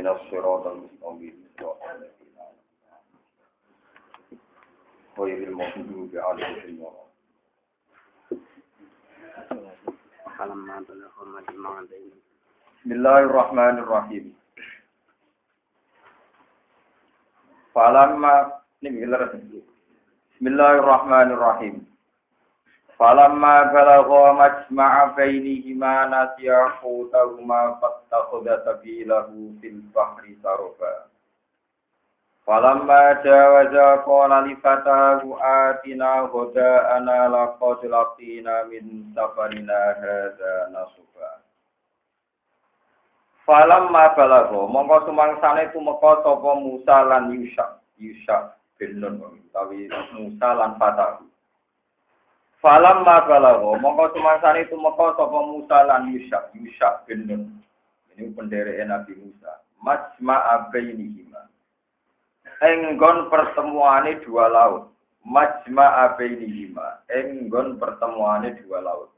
Ihdinas siratal mustaqim. Khairil maghdubi alaihim wa Bismillahirrahmanirrahim. Falamma ini فلما بسم الله الرحمن الرحيم فلما بلغا مجمع بينهما نسيا حوتهما فاتخذ سبيله في البحر سربا فلما جاوزا قال لفتاه آتنا غداءنا لقد لقينا من سفرنا هذا نصبا Falamma balagha mongko sumangsane tumeka sapa Musa lan Yusha Yusha bin Nun utawi Musa lan Fatahu Falamma balagha mongko sumangsane tumeka sapa Musa lan Yusha Yusha bin Nun. Ini pendereke Nabi Musa. Majma'a bainihima enggon pertemuane dua laut. Majma'a bainihima enggon pertemuane dua laut.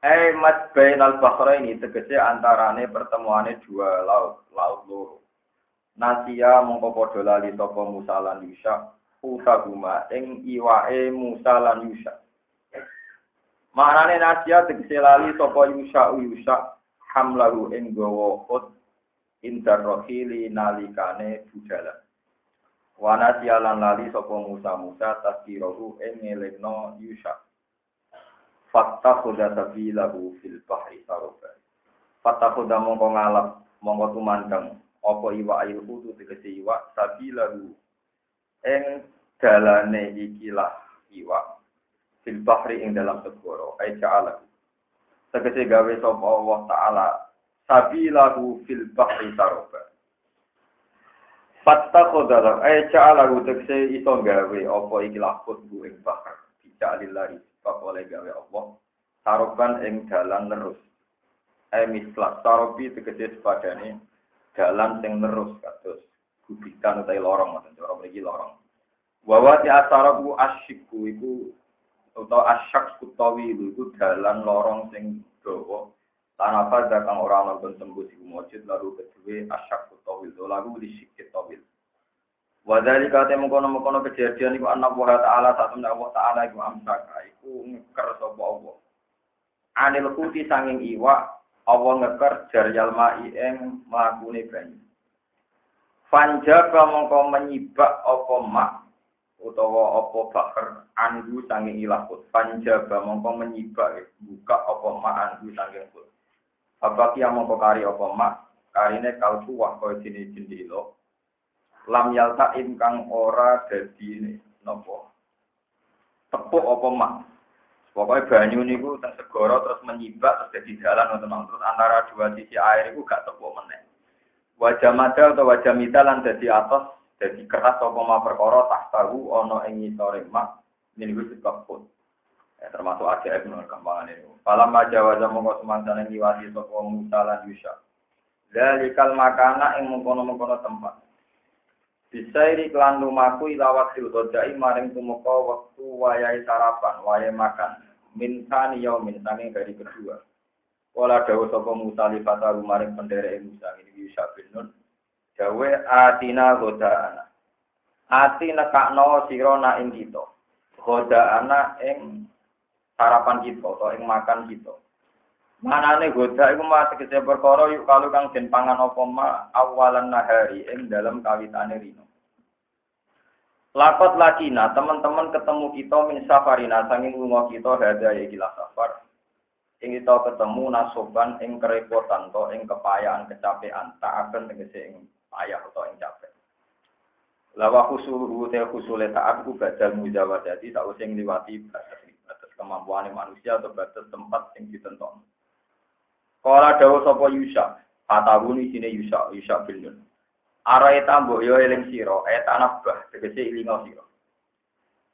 Eh mat bain al ini tegese antarane pertemuane dua laut, laut loro. Nasia mongko padha lali sapa Musa lan utaguma ing iwae Musa lan Yusha. Maknane Nasia tegese lali sapa Yusha Yusha hamlahu ing gawa ut indar rohili nalikane budalan. Wana lan lali sapa Musa Musa tasdirohu ing ngelingno Yusha. Fakta khuda sabilahu fil bahri saroba. Fakta khuda mongko ngalap, mongko tumandang. Apa iwa ayu kudu tegesi iwa sabilahu. Eng dalane ikilah iwa. Fil bahri ing dalam segoro. Ay ja'ala. Tegesi gawe sopa Allah Ta'ala. Sabilahu fil bahri saroba. Fatta khodalah, eh ca'alahu tegese iso gawe apa ikilah khutbu ing bahar. Bija'alillahi sebab oleh gawe Allah saroban ing dalan terus eh mislah sarobi tegese sepadane dalan sing terus kados gubikan utawi lorong ngoten cara mriki lorong. Wa ti asarabu asyiku iku utawa asyak kutawi iku dalan lorong sing dawa. Tanapa kang ora ana tembus iku mujud lalu kedue asyak kutawi lalu disikit tawil Wadali kate mengkono-mengkono kejadian iku anak wa ta'ala satu Allah ta'ala iku amsaka. Iku ngeker sapa Allah. Anil kuti sanging iwa Allah ngeker jaryal mai ing mlakune banyu. Fanjaba mongko menyibak apa mak utawa apa bakar andu sanging ilahut. Fanjaba mongko menyibak buka apa mak andu sanging kut. Apa kia mongko kari apa mak? Karine kalsu wah kaya jenis-jenis lam yalta kang ora dadi nopo? Tepuk apa mak? Pokoknya banyu niku teng segara terus menyibak terus jadi jalan teman terus antara dua sisi air itu gak tepuk meneh wajah mada atau wajah lan dadi atas dadi keras apa ma perkara tak tahu ana ing ngisore mak sebab pun ya, termasuk ajaib menurut kampangan ini. Falam aja wajah mongko semangsane ngiwati sapa Musa lan Yusha. Dalikal makana ing mengkono-mengkono tempat. Bisairi klan lumaku ila waktu dodai maring tumeka waktu wayai sarapan, wayai makan. Mintani yaumin sanging dari kedua. Wala dawu sapa Musa li fataru maring penderek Musa ini bisa bin Nun. Dawe atina godaana. Ati nekakno sira na ing kita. Godaana ing sarapan kita atau ing makan kita. Manane goda iku mah tegese perkara yuk kalau kang den pangan apa ma awalan nahari ing dalam kawitane rino. Lakot lakina, teman-teman ketemu kita min safarina sanging lunga kita hada ya gila safar. Ing kita ketemu nasoban ing kerepotan to ing kepayaan kecapean tak akan tegese ing payah atau ing capek. Lawa khusulu te khusule taat ku badal mujawazati tak usah ngliwati batas batas kemampuan manusia atau batas tempat yang ditentukan. Kala dawa sapa Yusha, patawuni sine Yusha, Yusha bin Nun. Arai tambo yo eling sira, ayat anabah tegese ilinga sira.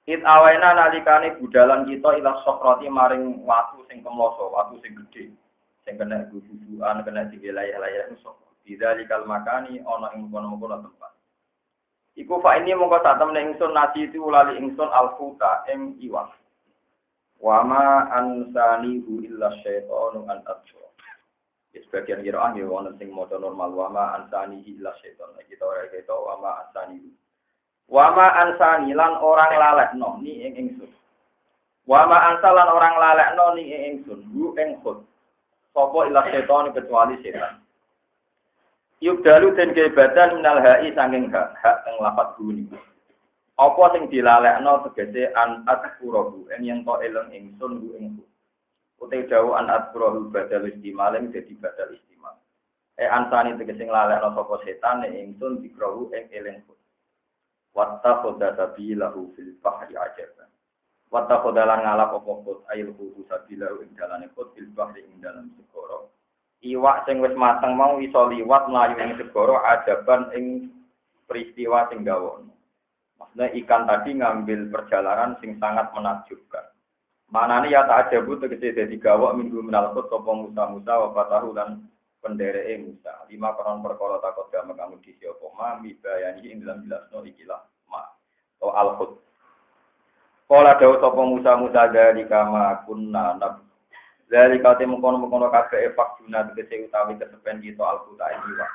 It awaina nalikane budalan kita ila sokrati maring watu sing kemloso, watu sing gedhe. Sing kena gugusan, kena digelayah-layah iso. Bidalikal makani ana ing kono-kono tempat. Iku fa ini mongko sak temne ingsun nasi itu lali ingsun alfuta ing iwak. Wama ansanihu illa syaitanu an atsura. sebagian kira ya wonten sing maca normal wa ma ansani illa syaiton kita ora kita wa ma ansani wa ma ansani lan orang lalekno ni ing ingsun. Wa ma ansalan orang lalekno ni ing ingsun. Hu ing khut sapa illa syaiton kecuali setan. Yuk dalu den kebadan minal hai sanging hak hak ing lapat guni. Apa sing dilalekno tegese an atqurabu en yang to eleng ingsun bu ing Utai jauh an atqurabu badal istimal ing dadi badal istimal. E ansani tegese nglalekno sapa setan ing ingsun dikrawu ing eleng Watta khoda sabilahu fil bahri ajaban. Watta khoda lan ngalap apa kot ayil kudu sabilahu ing dalane kot fil bahri ing dalam segoro iwak sing wis mateng mau iso liwat mlayu ing segara ajaban ing peristiwa sing gawono. Maksudnya ikan tadi ngambil perjalanan sing sangat menakjubkan. Mana nih ya tak ajabu tegese dadi gawok minggu menalkut sapa Musa Musa wa fatahu penderee Musa. Lima koron perkara takut gak kamu di siapa ma mibayani ing dalam jelasno ikilah ma. O al-khud. Kala dawuh sapa Musa Musa dari kama kunna nab dari kau temu kono kono kafe efak guna tegese utawi kesepen kita alquran ini wa.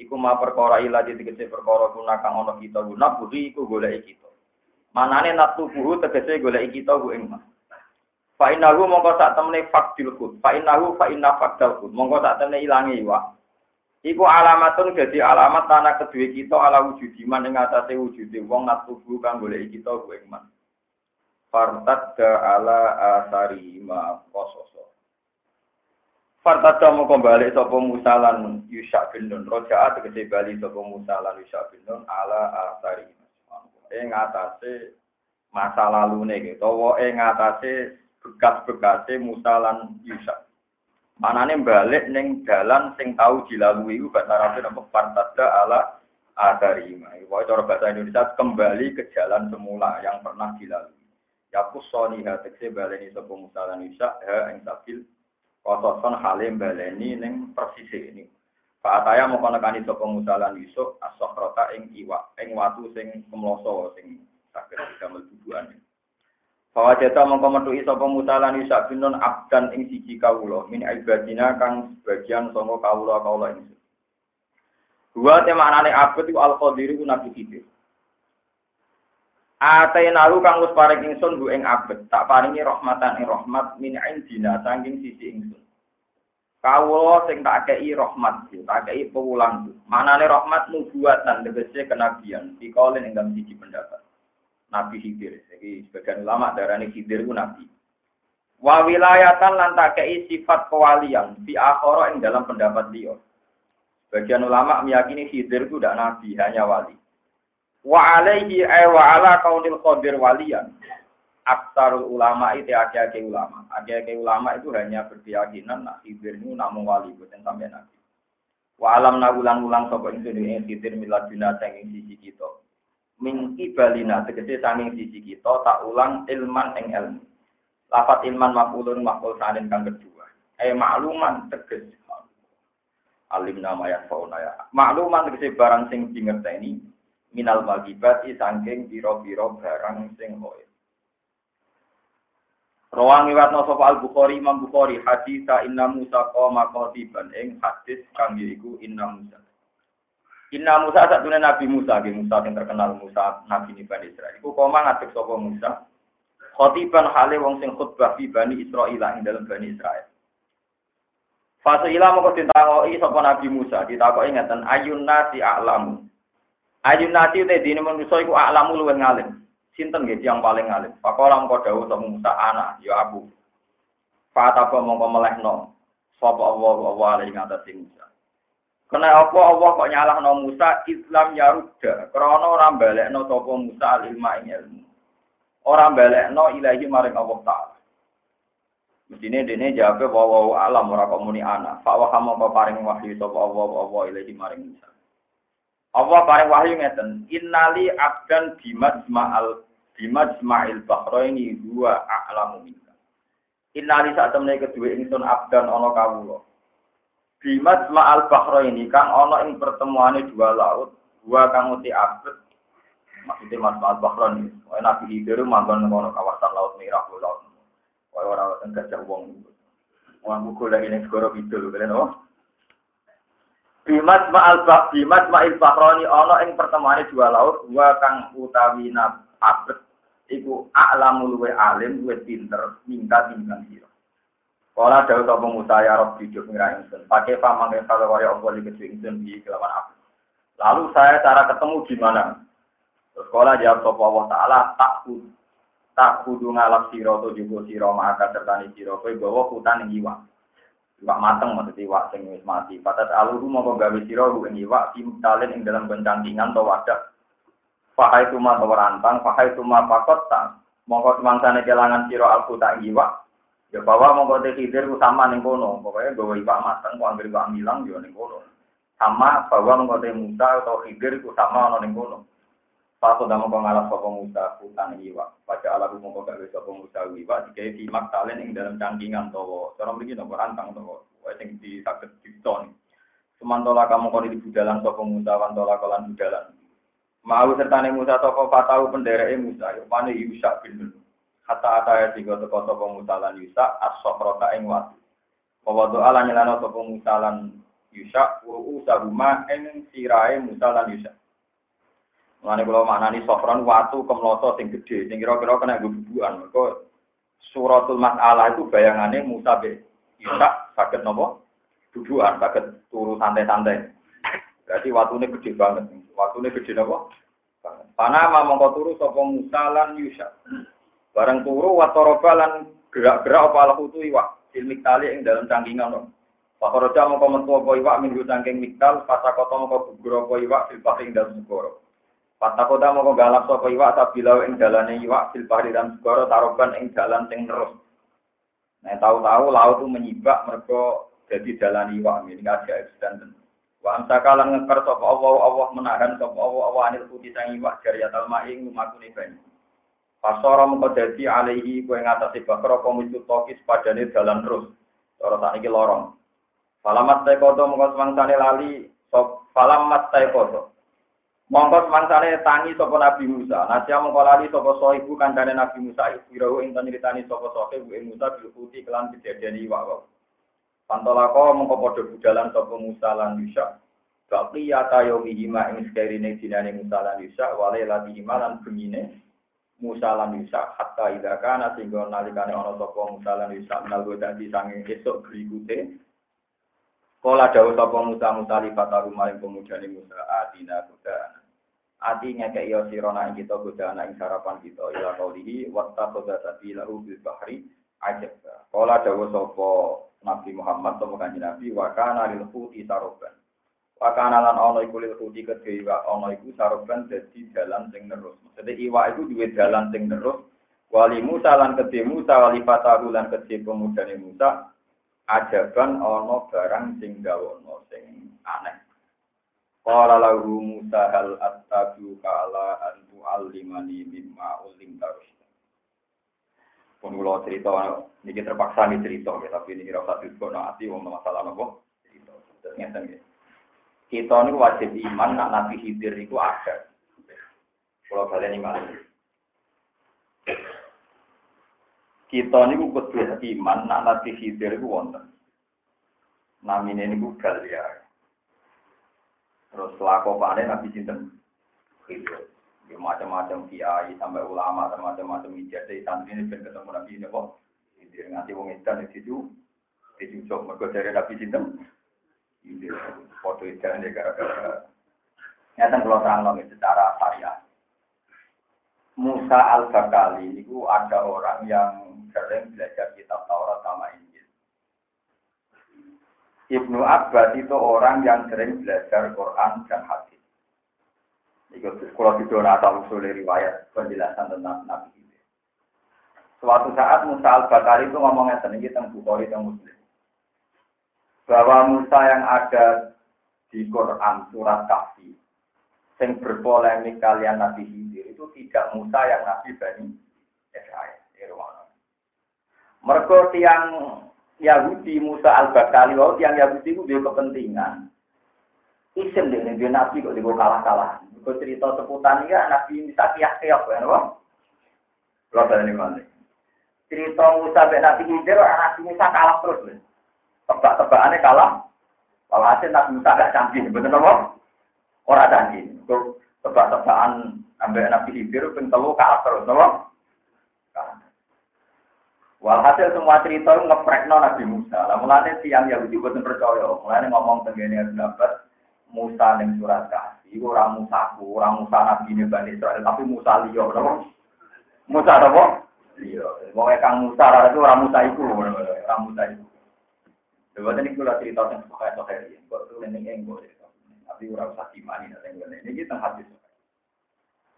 Iku ma perkara ila tegese perkara guna kang kita guna budi iku golek kita. Manane natu buhu tegese golek kita bu ing Fa innahu mongko sak temene fakdil khud. Fa innahu fa inna fakdal khud. Mongko sak temene ilange iwa. Iku alamatun jadi alamat tanah kedua kita ala wujud iman ing atase wujude wong buhu kang golek kita bu ing Fartadda ala asari ma kososo. Fartada mau kembali sopo Musa lan Yusha bin Nun. Roja tegese bali sopo Musa lan Yusha bin Nun ala asari. Ing atase masa lalu nih gitu. Wa ing atase bekas-bekase Musa lan Yusha. Manane balik neng dalan sing tahu dilalui iku bahasa Arab apa fartada ala asari. Wa cara bahasa Indonesia kembali ke jalan semula yang pernah dilalui. Ya kusoni ha tegese baleni sopo Musa lan Yusha ha ing sabil Kososon halim baleni neng persisi ini. Pak Ataya mau konekani sopo musalan Yusuf asokrota ing iwa ing watu sing kemloso sing sakit damel tujuan. Bahwa jeta mongko metuhi sapa musalan Yusuf bin abdan ing siji kawula min ibadina kang sebagian sanga kawula-kawula ing Dua tema anane abad iku al-qadir iku nabi Khidir. Atainahu kang wis paring ingsun bu ing abet, tak paringi rahmatan ing rahmat min indina saking sisi ingsun. Kawula sing tak kei rahmat, tak kei pewulang. Manane rahmat nubuatan tegese kenabian, dikolin ing dalam siji pendapat. Nabi Khidir, jadi sebagian ulama darani Khidir ku nabi. Wa wilayatan lan tak kei sifat kewalian di akhara ing dalam pendapat dia. Sebagian ulama meyakini Khidir itu tidak nabi, hanya wali. Wa alaihi ay wa ala kaunil qadir waliyan aksarul ulama itu ake-ake ulama. Ake-ake ulama itu hanya berkeyakinan nak khidir ini namun wali bukan sampai nabi. Wa alam nagulang-ulang sapa itu ini khidir miladuna sanging sisi kita min ibalina tegese sanging sisi kita tak ulang ilman ing ilmu lafat ilman mafulun maful sanin kang kedua eh makluman teges alim nama ya fauna ya makluman tegese barang sing dingerteni minal magibati sangking biro-biro barang sing hoir. Rawang iwatno sapa Al Bukhari Imam Bukhari hadis inna Musa qoma qatiban ing hadis kang yaiku inna Musa. Inna Musa satune Nabi Musa, nggih Musa yang terkenal Musa Nabi ini Bani Israel. Iku koma ngadeg sapa Musa. Khatiban hale wong sing khutbah fi Bani Israil ing dalam Bani Israel. Fase ila moko ditakoi sapa Nabi Musa, ditakoki ngeten ayun nasi a'lamu. Ayun nasi te dini manusia iku aklamu luwih ngalim. Sinten nggih yang paling ngalim. Pakola mengko dawuh sapa Musa anak ya aku. Fatapa mongko melehno sapa Allah Allah alaihi ngatasi Musa. Kena apa Allah kok nyalahno Musa Islam ya ruda. Krana ora balekno sapa Musa ilmu ing ilmu. Balekno ilahi maring Allah taala. Mestine dene jawabe wa wa alam ora kok muni ana. Fa wa mongko paring wahyu sapa Allah Allah ilahi maring Musa. Allah paling wahyu ngeten, innali abdan bimajma'al bimajma'il bahraini dua a'lamu minka. Innali saat temne kedua ingsun abdan ana kawula. Bimajma'al bahraini kang ana ing pertemuane dua laut, dua kang uti abad. Maksudnya majma'al bahraini. Wae Nabi Hidir manggon ngono kawasan laut merah laut. Wae ora wonten gajah wong. Wong buku lagi ning segara kidul, kalian oh. Bimas ma'al bak bimas ma'il bahroni ono ing pertemuane dua laut dua kang utawi nab abet iku a'lamul luwe alim luwe pinter mingka timbang sira. Kala dawuh sapa Musa ya Rabbi juk ngira ingsun. Pakai pamangke kalau kaya apa iki ingsun iki kelawan aku. Lalu saya cara ketemu di mana? Terus kala jawab sapa Allah taala tak tak kudu ngalap sira to juga sira maka sertani sira kowe gawa kutan ing iwak. Mateng maksud iwak sing wis mati. Patat aluru mongko gawe sira ing iwak timtalen ing dalam bencantingan to wadah. Fahai tuma to rantang, fahai tuma pakot ta. Mongko semangsane kelangan sira alku tak iwak. Ya bahwa mongko te hidir ku sama ning kono. Pokoke gawe iwak mateng kok anggere iwak milang yo ning kono. Sama bahwa mongko te Musa atau hidir ku sama ana ning kono. Pasu dalam pengalap sopo Musa hutan iwak. Pada alat umum kok gawe sopo Musa iwak. Jika di maktalen yang dalam cangkingan towo. Seorang begini nopo rantang towo. Wah yang di sakit dipton. Semantola kamu kau di budalan sopo Musa wantola kolan budalan. Mau sertane Musa sopo patau pendereke Musa. Yupane Yusak bin Nun. Kata ataya tiga teko sopo Musa lan Yusak. As-sokrota ing wati. Bahwa doa lan nyelano sopo Musa lan Yusak. Wa usahuma ing sirai Musa lan Yusak. Mulane kula maknani sofron watu kemloso sing gede, sing kira-kira kena gubukan. Mergo suratul mas'alah itu bayangannya Musa be Isa sakit nopo? Bubukan, sakit turu santai-santai. Berarti watune gede banget. Watune gede nopo? Panama mongko turu sapa Musa lan Yusa. Bareng turu watoroba lan gerak-gerak apa alahu tu iwak. Ilmik tali ing dalam cangkingan no. Pakoroja mongko metu apa iwak minggu cangking miktal, pasakota mongko gugur apa iwak fil ing dalam segoro. Patakota mau galak sapa iwak tabilau ing dalane iwak fil bahri dan segara taroban ing dalan sing terus. Nah tahu-tahu laut itu menyibak mereka jadi dalan iwak ini aja extend. Wa amsakalan ngeker sapa Allah Allah menahan sapa Allah Allah anil putih sang iwak jariyatal ma'ing lumakune banyu. Pasara mengko dadi alaihi kowe ngatasi bakar apa mitu tokis padane dalan terus. Cara sakniki lorong. Falamat taikodo mengko semangsane lali sop falamat taikodo. Mongko semangsane tangi sapa Nabi Musa. Nasya mongko lali sapa sohibu kancane Nabi Musa ibirahu ing nyeritani sapa sohibu ing Musa bil kuti kelan kejadian iwak. Pantolako mongko padha budalan sapa Musa lan Yusa. Baqi ya tayomi hima ing sekerine dinane Musa lan Yusa wale lati hima lan bengine Musa lan Yusa hatta ida kana sehingga nalikane ana sapa Musa lan Yusa menal dadi sange esuk berikute Kala dawuh sapa Musa Musa li fataru maring pemujane Musa adina kuda Ati ngekek yo sirona ing kita goda anak ing sarapan kita ila kaulihi watta khoda sabi lahu bil bahri ajab. Kala dawuh sapa Nabi Muhammad sapa kanjeng Nabi wa kana lil khuti saroban. Wa kana lan ana iku lil khuti kedhe iwa ana iku saroban dadi dalan sing terus. Maksudnya iwa iku duwe dalan sing terus. Wali Musa lan kedhe Musa wali fataru lan kedhe pemudane Musa ajaban ana barang sing gawono sing aneh. Qala lahu Musa hal attabu kala antu alimani mimma ulim tarus. Pun kula cerita niki terpaksa nih cerita tapi ini kira usah diskono ati wong masalah apa cerita. Terus ngeten nggih. Kita ini wajib iman nak Nabi Khidir itu ada. Kalau kalian iman. Kita ini kudu iman nak Nabi Khidir itu wonten. Namine niku Galia. Terus panen Nabi Sinten Khidir. Ya, macam-macam kiai sampai ulama macam-macam ijazah santri ini ketemu Nabi ini kok. Khidir nganti wong edan di situ dicucuk mergo dari Nabi Sinten. Foto edan ya gara-gara Nyata kalau terang secara syariah. Musa al-Bakali itu ada orang yang sering belajar kitab Taurat sama Injil. Ibnu Abbas itu orang yang sering belajar Quran dan hadis. Itu kalau itu asal usul riwayat penjelasan tentang Nabi itu. Suatu saat Musa al-Bakali itu ngomongnya sendiri tentang Bukhari dan Muslim. Bahwa Musa yang ada di Quran surat Kahfi yang berpolemik kalian Nabi Hidir itu tidak Musa yang Nabi Bani Israel. Mereka tiang Yahudi Musa al-Bakali, oh tiang Yahudi itu dia kepentingan. Isim dia dia Nabi kok dia kalah-kalah. Kau cerita seputar ya Nabi bisa kiak-kiak kan. Kalau ini mana? Cerita Musa dan Nabi Hidir, Nabi Musa kalah terus. Tebak-tebakannya kalah. Walhasil Nabi Musa gak canggih, betul apa? Orang canggih. Kok tebak-tebakan ambek Nabi Khidir ping telu kalah terus, apa? Walhasil semua cerita itu ngeprekno Nabi Musa. Lah mulane tiang Yahudi boten percaya. Mulane ngomong tengene dapat Musa ning surat kasih ora Musa ku, ora Musa Nabi ini Bani Israel, tapi Musa liya, napa? Musa apa? Liya. Wong kang Musa ora itu ora Musa iku, ora Musa iku. Dewa tadi kula cerita tentang sokai sokai ini, kok tuh ini yang gue tapi ora usah dimani nanti ini kita hadis.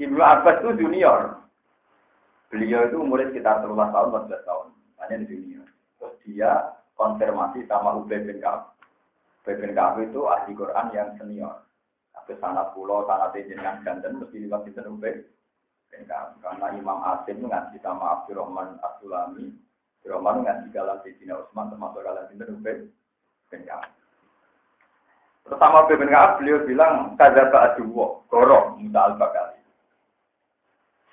Ibnu Abbas itu junior, beliau itu umurnya sekitar 13 tahun, 14 tahun hanya di dunia. Terus dia konfirmasi sama Ubay bin Ka'ab. Ubay bin Ka'ab itu ahli Quran yang senior. Tapi sanat pulau, sanat jenengan ganten, mesti liwat di Ubay bin Ka'ab. Karena Imam Asim ngaji sama Abdurrahman Abdulami. Abdurrahman ngaji galan Sayyidina Utsman termasuk galan sinten Ubay bin. Pertama bin Ka'ab beliau bilang kadzaba aduwa, goro Musa al-Bakali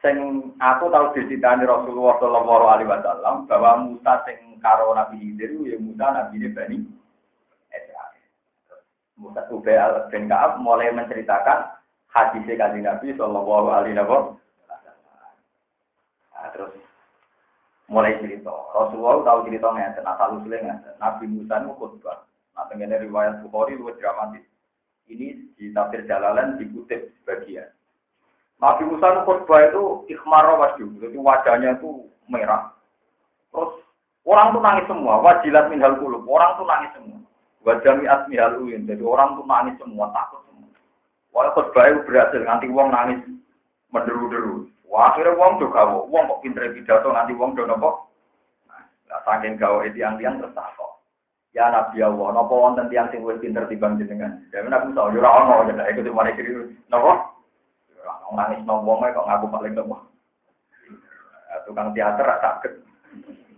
sing aku tahu diceritani Rasulullah Shallallahu Alaihi Wasallam bahwa Musa sing karo Nabi Khidir ya Musa Nabi ini Bani. Musa Ubay bin Kaab mulai menceritakan hadis kanjeng Nabi Shallallahu Alaihi Wasallam. Nah, terus mulai cerita. Rasulullah tahu cerita ngeten, asal usulnya. Nabi Musa itu khutbah. Nah, tenggene riwayat Bukhari luwih dramatis. Ini di tafsir Jalalan dikutip sebagian. Nabi Musa khutbah itu ikhmar wajib, jadi wajahnya itu merah. Terus orang tuh nangis semua, wajilat minhal kulub, orang tuh nangis semua. Wajah mi'at minhal uin, jadi orang tuh nangis semua, takut semua. Wah khutbah itu berhasil, nanti uang nangis menderu-deru. Wah akhirnya uang tuh gawo, uang kok pinter pidato, nanti uang do nopo. Nah, saking gawo itu yang tiang terus Ya Nabi Allah, nopo wonten tiang sing wis pinter timbang jenengan. Ya Nabi Musa, yo ora ono, ya ikut mari kiri. Nopo? nangis nombongnya kok ngaku paling nopo. Tukang teater sakit.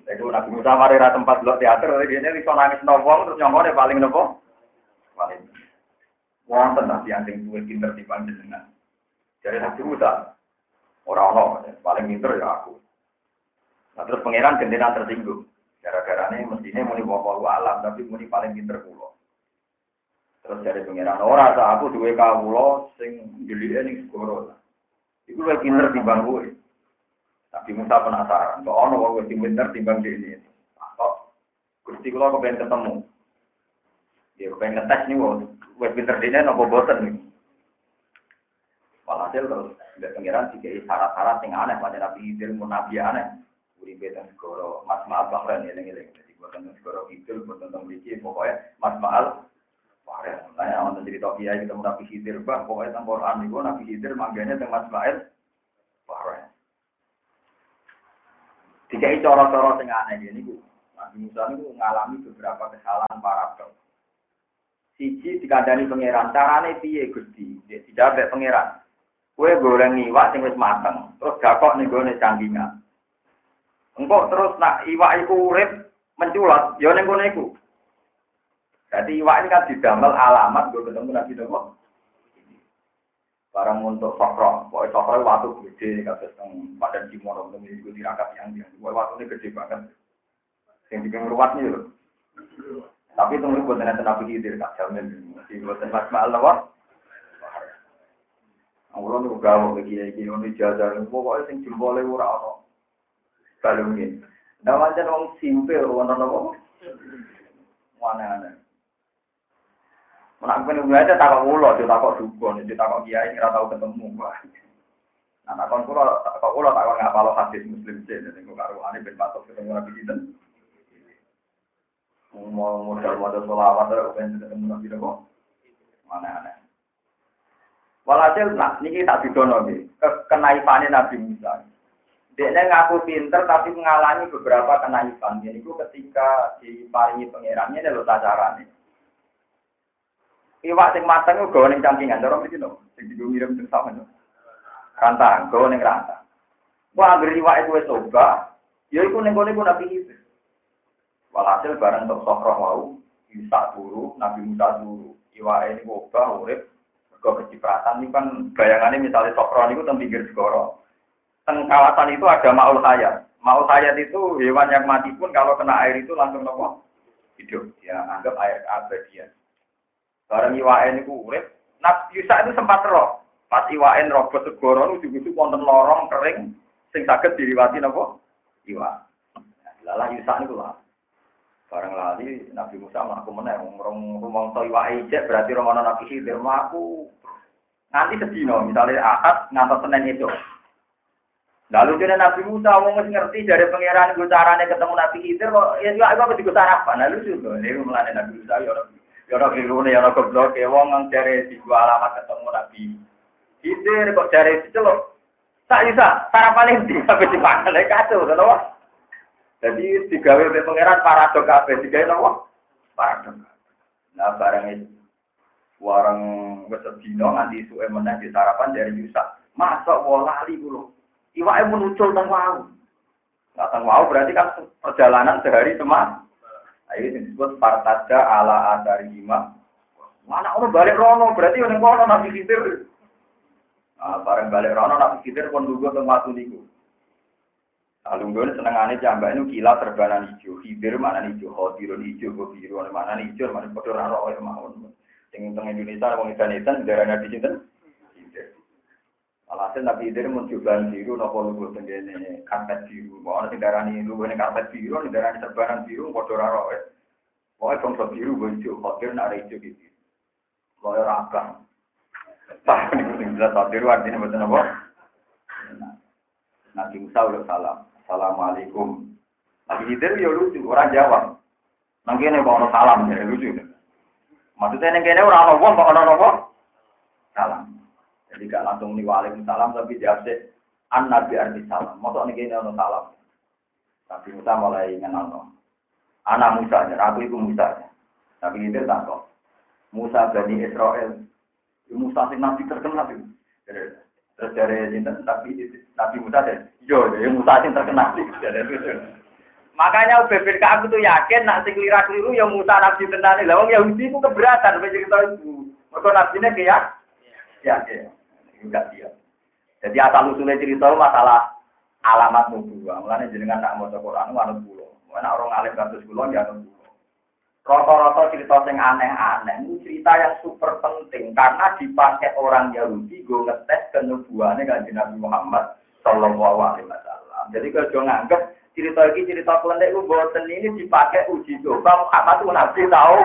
Itu Nabi Musa mari ra tempat lo teater, ini bisa nangis nombong terus nyongone paling nopo. Paling. Wonten lah yang sing duwe pinter di panjenengan. Jadi Nabi Musa orang ono paling pinter ya aku. Nah, terus pangeran gendena tersinggung. Gara-gara ini mestinya muni bawa alam, tapi muni paling pinter pulau. Terus dari pengiran ora tak aku duwe kawula sing jelike ning segoro. Iku luwih pinter timbang kowe. Tapi Musa penasaran, kok ono wong sing pinter timbang dene. Kok Gusti kula kepengen ketemu. Ya kepengen ngetes nih wong wis pinter dene napa boten nih. Walhasil terus dari pengiran tiga syarat-syarat yang aneh, pada Nabi Hidir mau Nabi aneh. Uri beda segoro, mas maaf bahkan ya, ini jadi buatan segoro itu, buatan memiliki, pokoknya mas maaf Nah, yang untuk cerita kiai kita Nabi Khidir, bah, pokoknya tentang Quran itu Nabi Khidir mangganya dengan Ismail, Bahrain. Tiga itu cara-cara yang aneh ini, bu. Nabi Musa itu mengalami beberapa kesalahan para. Siji dikandani pangeran, carane piye Gusti? Tidak ada pangeran. Kue goreng iwak sing wis mateng, terus gakok nih gue canggingan. Engkau terus nak iwak iku urip menculat, ya ning kono iku. Jadi iwak ini kan didamel alamat gue ketemu Nabi Nopo. Barang untuk sokro, pokoknya sokro waktu gede kata tentang pada Cimor untuk minggu tirakat yang dia, pokoknya waktu ini gede banget. Yang bikin ruwet nih loh. Tapi itu buat nanti Nabi Khidir kak jamin, masih buat tempat malam Aku nih gawe begini gini, ini jajar, pokoknya sing jempolnya ora ono. Kalau ini, nah macam orang simpel, orang apa? Mana-mana. Nak ben aja takok dia takok dukun, takok kiai ora tau ketemu. Nah, takon kula takok ulo takon ngapalo hadis muslim sih, jadi kok karo ane ben patok ketemu Nabi sinten. Mau modal modal solawat terus ben ketemu Nabi kok. Mana aneh. Walhasil, nah, ini tak bidono nih, kenaifane Nabi Musa. Dia ngaku pinter tapi mengalami beberapa kenaifan. Ini ketika diparingi pangerannya, lo nih. Iwak sing mateng ku gawe ning cangkingan, cara mriki lho. Sing digo mirip sing sama. Rantang, gawe ning rantang. Wah, anggere iwak itu wis coba, ya iku ning kene ku Nabi Khidir. Walhasil bareng tok sokroh wau, turu, Nabi Musa turu. Iwak ini coba urip mergo kecipratan ini kan bayangannya misalnya sokroh itu teng pinggir segoro. Teng kawasan itu ada maul hayat. Maul hayat itu hewan yang mati pun kalau kena air itu langsung nopo hidup. Ya anggap air abadian. Bareng iwae niku urip, Nabi Yusa itu sempat roh. Pas iwae robot segoro ujug-ujug wonten lorong kering sing saged diliwati napa? Iwa. Lalah Yusa niku lah. Bareng lali Nabi Musa mlaku meneh rong rumangsa iwake ijek berarti ana Nabi Khidir mlaku. Nanti sedino misalnya Ahad ngantos Senin itu. Lalu jadi Nabi Musa mau ngerti dari pangeran gue ketemu Nabi Khidir kok ya juga aku apa juga sarapan. Lalu juga ini mulai Nabi Musa ya orang ya orang keliru nih ya orang goblok ya wong cari di gua alamat ketemu Nabi Khidir kok cari itu loh. Tak bisa sarapan ini sampai di mana kacau kenapa? Jadi digawe oleh pangeran paradok kabeh digawe napa? Paradok. Nah barang itu warang wis dino nganti suwe meneh di sarapan dari Yusa. Masuk wala lali kulo. Iwake muncul teng wau. Nah, teng wau berarti kan perjalanan sehari semua. Ayo disebut partada ala adari lima. Mana orang balik rono berarti yang kono nabi kitir. Nah, bareng balik rono nabi kitir pun dulu teng. Alunggun senengane jambak itu kilat terbanan hijau, hibir mana hijau, khodirun hijau, khodirun mana hijau, mana kotor raro oleh mawon. Yang teng Indonesia wong ikan ikan darahnya di sini. Alhasil Nabi Hidir mencoba biru, nopo lugu tenggene karpet biru. Mau orang darah ini lugu ini karpet biru, ini darah ini terbanan biru, kotor raro. Pokoknya bangsa biru, hijau, khodir, nara hijau gitu. Pokoknya rakam. Tak, ini jelas khodir artinya betul apa? Nabi Musa udah salam. Assalamualaikum. Nabi Khidir ya lucu, orang jawab. Nang kene kok salam ya lucu. Maksudnya nang kene ora ono wong kok ono? Salam. Jadi gak langsung nih salam tapi jawab sih an nabi arti salam. Masa nih kene salam. Nabi Musa mulai ngenalno. Anak Musa, aku itu Musa. Nabi Khidir tak kok. Musa Bani Israel. Musa sing nabi terkenal itu. Terus dari Sinten, tapi Nabi Musa dan yo, ya Musa sing terkenal. Makanya BPK aku tuh yakin nak sing lira keliru ya Musa Nabi tenan lah wong Yahudi itu keberatan baca cerita itu. Mergo nabine ya ya ya. Enggak dia. Jadi asal usulnya cerita masalah alamat nubuah. Mulane jenengan nak maca Quran anut kula. Mana orang alim kados kula ya anut. Rata-rata cerita sing aneh-aneh, ini cerita yang super penting karena dipakai orang Yahudi gue ngetes kenubuannya kan Nabi Muhammad Shallallahu Alaihi Wasallam. Jadi kalau nganggep cerita ini cerita pendek gue bosen ini dipakai uji coba Muhammad itu nabi tahu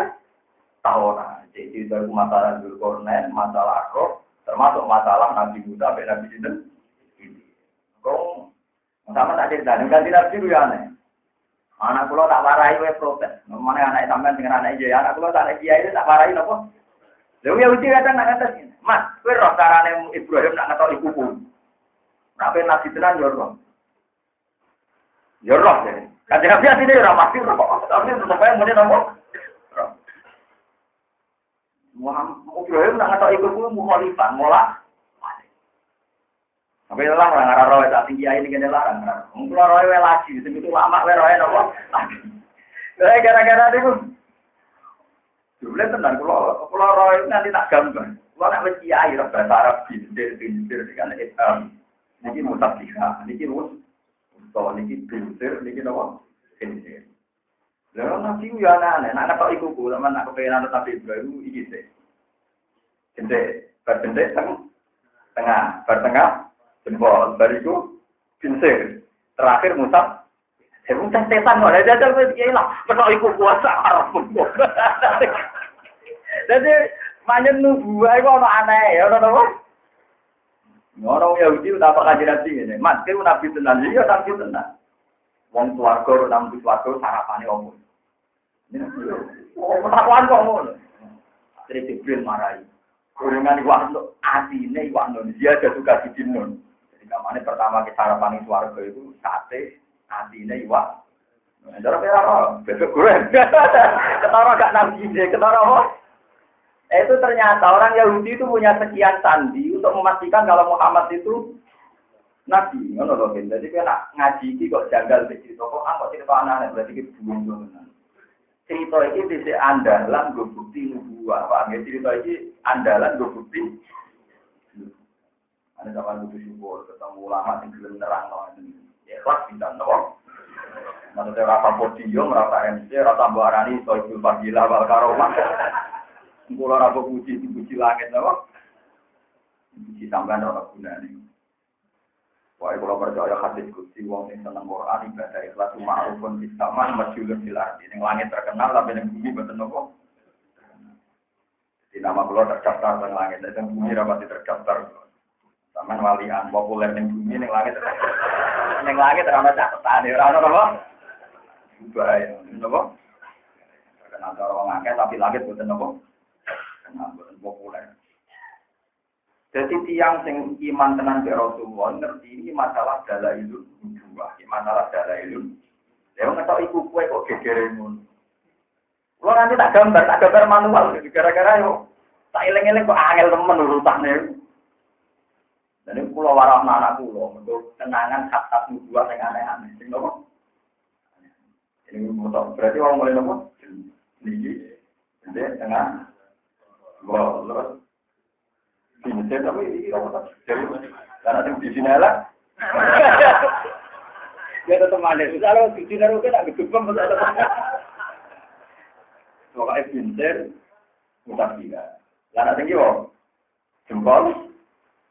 tahu nah. Jadi cerita itu masalah Zulkarnain, masalah Roh, termasuk masalah Nabi Musa, Nabi Sinten. Kau sama tak cerita, ganti Nabi itu ya aneh. Anak kula tak warai wae protes. Mana anak sampean dengan anak iya, anak kula tak kiai itu tak warai napa? Lha ya uji kadang nak ngatas Mas, kowe roh carane Ibrahim nak ngetok iku pun. Nabi nabi tenan yo roh. Yo roh jadi. Kan nabi asine ora pasti roh. Tapi tetep ae muni napa? Muhammad Ibrahim nak ngetok iku pun mukhalifan, mola tapi lah orang arah roh tak tinggi ini kena larang. Mungkin roh roh lagi, itu lama roh roh nopo. Jadi gara-gara itu, Jumlah tenang, kalau kalau itu nanti tak gampang. Kalau nak mesti air roh bahasa Arab bintir bintir dengan hitam. Niki mutabika, niki mus, so niki bintir, niki nopo bintir. Lalu nanti ya aneh, nak nak ikut gue, teman nak kepengen tapi Ibrahim iki sih. Bintir, berbintir tengah, bertengah, jempol bariku pinsir terakhir musab saya muncul setan kok ada jajal begini lah kenal ikut puasa Arab jadi manjen nubuah itu ono aneh ya ono apa orang Yahudi udah apa kaji nabi ini mas kira nabi tenan. Iya nabi tenan. Wong suwargo nabi suwargo sarapane omong oh petakuan kok ngono. Jadi Jibril marahi. Kurungan iwak untuk atine iwak non. Dia ada suka di non. Kamane pertama kita sarapan itu warga itu sate, antine iwak. Cara kira bebek goreng. Ketara gak nabi deh, ketara apa? Itu ternyata orang Yahudi itu punya sekian sandi untuk memastikan kalau Muhammad itu nabi. Ngono loh, jadi kena ngaji iki kok janggal cerita kok kok cerita anak berarti kita buang cerita ini bisa andalan gue bukti nubuah, pak. Cerita ini andalan gue bukti ada zaman butuh syukur, ketemu ulama yang gelem nerang ini. Ya kelas bisa nopo. Maksudnya rasa podium, rasa MC, rasa buarani, soal fadilah, wal karomah. Kulo ora puji puji langit apa? Puji tambahan ora gunane. Wah, kalau percaya hadis kutsi, wong yang seneng Quran ibadah ikhlas ma'rufun fis sama masyhurun fil ardi. Ning langit terkenal tapi ning bumi boten nopo. Di nama kula terdaftar teng langit, dan bumi rapati terdaftar. Saman walian populer ning bumi ning langit. Ning langit ora ana catatan, ora ana apa? Bahaya, napa? Terkenal cara wong akeh tapi langit boten nopo. Kenal boten populer. Jadi tiang sing iman tenan ke Rasulullah ngerti ini masalah dalailun nubuwah, masalah dalailun. Ya ngetok iku kue kok gegere ngono. Nanti tak gambar, tak gambar manual gara-gara yo tak eling-eling kok angel temen urutane. Ini kulo warah anak kulo, untuk kenangan hak-hak nubuwah yang aneh-aneh. Sing nopo? Ini motor. Berarti orang mulai nopo? Niki. Jadi tengah. Wah, terus di Mesir tapi ini karena yang di sini lah. Ya tetap mana? Kalau di sini tak gedebam masa tetap. Pokoknya pinter, mudah tidak. Lah tinggi jempol.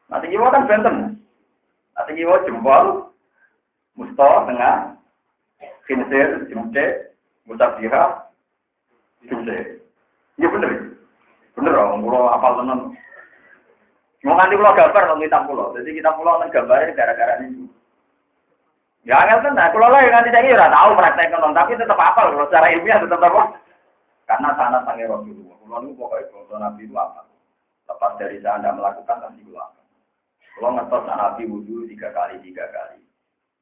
Nah tinggi wo kan benten. Nah tinggi wo jempol, musto tengah, pinter, jemte, mutabiha, jemte. Iya bener. Bener dong, kalau apal tenan. Mau nganti pulau gambar dong kita pulau. Jadi kita pulau nang gambarnya gara-gara ini. Ya nggak tenang. Kalau lah yang nanti saya kira tahu praktek nonton, tapi tetap apa kalau secara ilmiah tetap apa? Karena sana sange Rasulullah. Kalau itu pokoknya kalau Nabi itu apa? Lepas dari anda melakukan nanti itu apa? Kalau ngetos Nabi wudhu tiga kali tiga kali.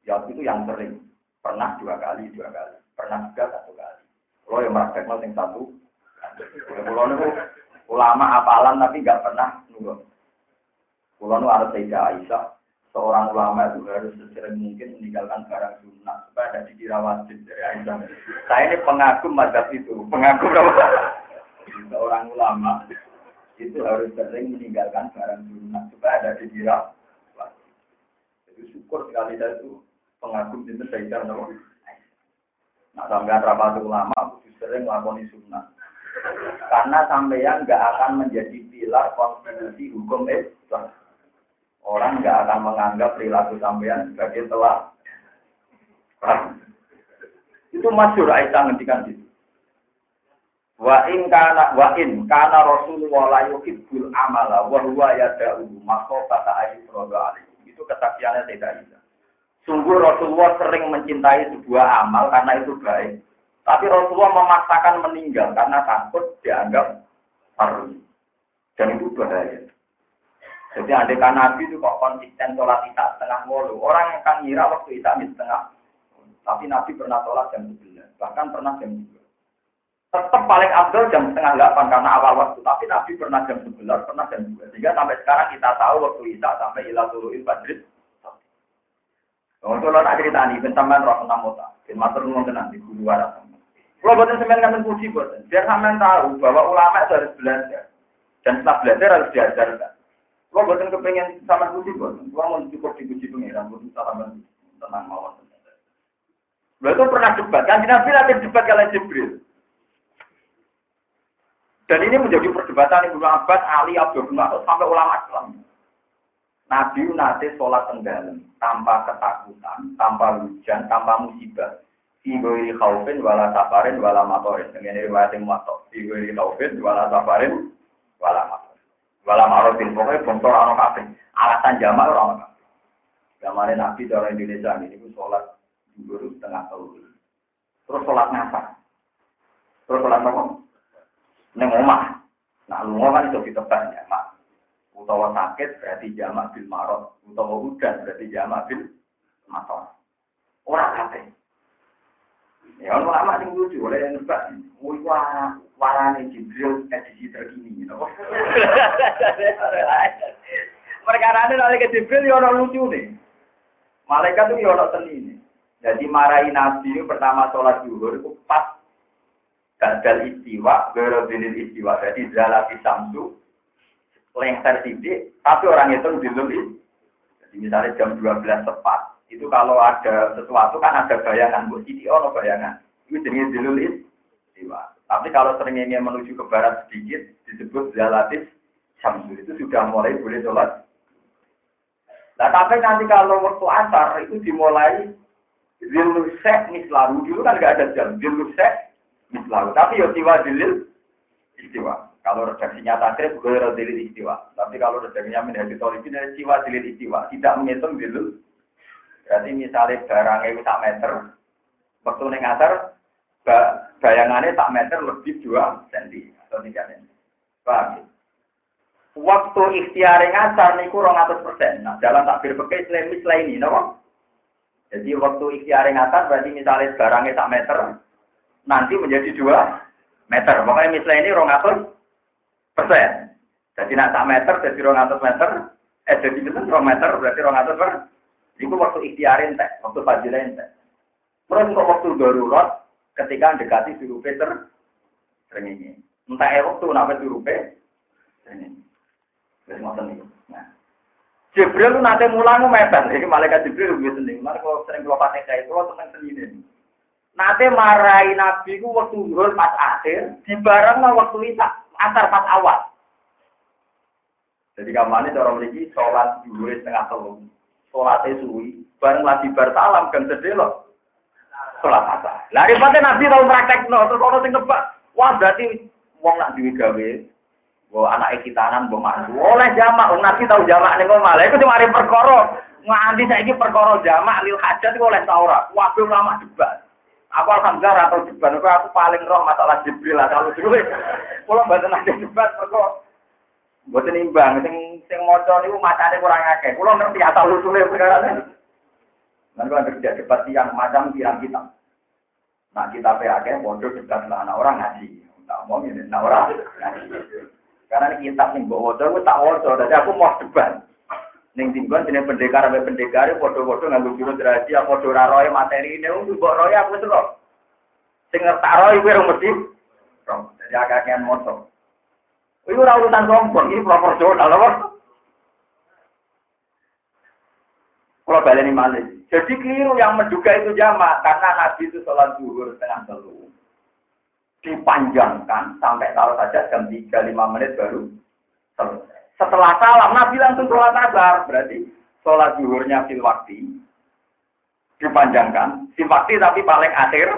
Ya itu yang sering. Pernah dua kali dua kali. Pernah juga satu kali. Kalau yang praktek yang satu. Kalau itu ulama apalan tapi nggak pernah nunggu. Kalau nu ada Sayyidah Aisyah, seorang ulama itu harus sesering mungkin meninggalkan barang sunnah supaya ada dikira wajib dari Aisyah. Saya ini pengagum mazhab itu, pengagum seorang ulama itu harus sering meninggalkan barang sunnah supaya ada wajib. Jadi syukur sekali saya itu pengagum itu Sayyidah Nabi. Nah, sampai rapat ulama, aku sering melakukan sunnah. Karena sampeyan nggak akan menjadi pilar konstitusi hukum Islam. Orang nggak akan menganggap perilaku sampean sebagai telah. Itu masyur Aisyah ngendikan itu. Wa in kana wa in kana Rasulullah la yuhibbul amala wa huwa yad'u makhofata ayyuroda alaihi. Itu kesaksiannya tidak bisa. Sungguh Rasulullah sering mencintai sebuah amal karena itu baik. Tapi Rasulullah memaksakan meninggal karena takut dianggap harus. Dan itu bahaya. Jadi kan Nabi itu kok konsisten sholat isya setengah wolu. Orang yang kan ngira waktu di setengah. Tapi Nabi pernah sholat jam 11. Bahkan pernah jam 2. Tetap paling abdul jam setengah 8 karena awal waktu. Tapi Nabi pernah jam 11, pernah jam 2. Sehingga sampai sekarang kita tahu waktu isya sampai ilah turuin badrit. Untuk lo tak cerita nih, bentaman roh tentang mota. Bin matur nuwun tenan di guru waras. Kalau buatin semen kan puji buatan. Biar sampean tahu bahwa ulama itu harus belajar. Dan setelah belajar harus diajarkan. Kau buatan kepengen sama puji kok. Kau mau cukup dipuji pengiran, bukan sama tenang. Lalu itu pernah debat. Kan Nabi nanti debat kalian Jibril. Dan ini menjadi perdebatan Ibnu Abbas, Ali, Abdul Mas'ud sampai ulama Islam. Nabi nanti sholat tenggelam tanpa ketakutan, tanpa hujan, tanpa musibah. Figuri khaufin wala safarin wala matorin. Dengan riwayat yang matok. Figuri khaufin wala safarin wala matorin. Wala marofin, pokoknya bongkor ana kabeh. Alasan jamak ora ana kabeh. Zamane Nabi cara Indonesia ini ku sholat zuhur setengah tahun. Terus sholat ngapa? Terus sholat apa? Neng omah. Nah, lu kan itu ditebak jamak. Utawa sakit berarti jamak bil marot. Utawa udan berarti jamak bil mator. Orang kabeh. Ya, ono lama sing lucu, oleh yang nebak. Wih, wah, warane Jibril edisi terkini. Gitu. Perkara ini oleh ke Jibril, ya ono lucu nih. Malaikat itu ya ono seni nih. Jadi marahi Nabi pertama sholat zuhur itu pas gagal istiwa, berodilin istiwa. Jadi zalati samsu, lengser sidik, tapi orang itu dilul Jadi misalnya jam 12 tepat, itu kalau ada sesuatu kan ada bayangan, bu sini ono bayangan. Itu jenis dilul istiwa. Tapi kalau sering ingin menuju ke barat sedikit, disebut zalatis samsu itu sudah mulai boleh sholat. Nah tapi nanti kalau waktu asar itu dimulai zilusek mislalu dulu kan nggak ada jam zilusek mislalu tapi ya tiwa dilil istiwa. Kalau redaksinya takrib boleh dilil istiwa. Tapi kalau redaksinya menjadi tolibin dari tiwa dilil istiwa tidak menghitung dilil. Berarti misalnya barangnya itu tak meter, waktu nengasar bayangannya tak meter lebih dua cm atau tiga cm. Paham ya? Waktu ikhtiar ngasar niku atas persen. Nah, dalam takbir pakai selain ini, no? Jadi waktu ikhtiar ngasar berarti misalnya barangnya tak meter, nanti menjadi dua meter. Makanya mislah ini atas persen. Jadi nak tak meter jadi atas meter, eh jadi betul rong meter berarti atas per. Itu waktu ikhtiarin teh, waktu fajilain teh. Terus untuk waktu darurat ketika mendekati suruh sering ini. Entah ya waktu nama suruh sering ini. Terus ngoten niku. Nah. Jibril lu nate mulang mepet, iki malaikat Jibril lebih seneng. Mari kalau sering kula pakai kayak kula seneng senine. Nate marahi Nabi ku waktu zuhur pas akhir, di barang waktu isa antar pas awal. Jadi kamane cara mriki sholat zuhur setengah telu. Salate suwi, bareng lagi bar salam kan sedelo. Sholat asar. Lah ribate Nabi tau praktekno terus ono sing nebak. Wah berarti wong nak duwe gawe Bahwa anak kitanan mbok mantu. Oleh jamak, wong nabi tahu jamak ning omah. Lha iku cuma arep perkara. Nganti saiki perkara jamak lil hajat iku oleh ta ora. Wabe ulama debat. Aku alhamdulillah atau debat, aku, aku paling roh masalah Jibril kalau dulu. Kalau mboten ada debat perkara Mboten imbang, sing sing maca niku macane kurang akeh. Kula ngerti asal usule perkara. Nanti kalau kerja debat yang macam tiang kita. Nah kita PAK bodoh debat lah anak orang ngaji. Tak mau ini, anak orang ngaji. Karena ini kitab bawa waca aku tak waca, jadi aku mau debat. Ning tinggon jeneng pendekar sampai pendekar foto-foto nganggo juru rahasia padha ora roe materi ini untuk mbok roe aku wis kok. Sing ngertak roe rong mesti. Jadi agak-agak moto. Itu ora urusan sombong, ini proporsional apa? Kalau baleni malih. Jadi keliru yang menduga itu jamak karena Nabi itu sholat zuhur setengah telu dipanjangkan sampai taruh saja jam 3-5 menit baru selesai. Setelah salam, Nabi langsung sholat asar. Berarti sholat zuhurnya fil waktu dipanjangkan. Fil waktu tapi paling akhir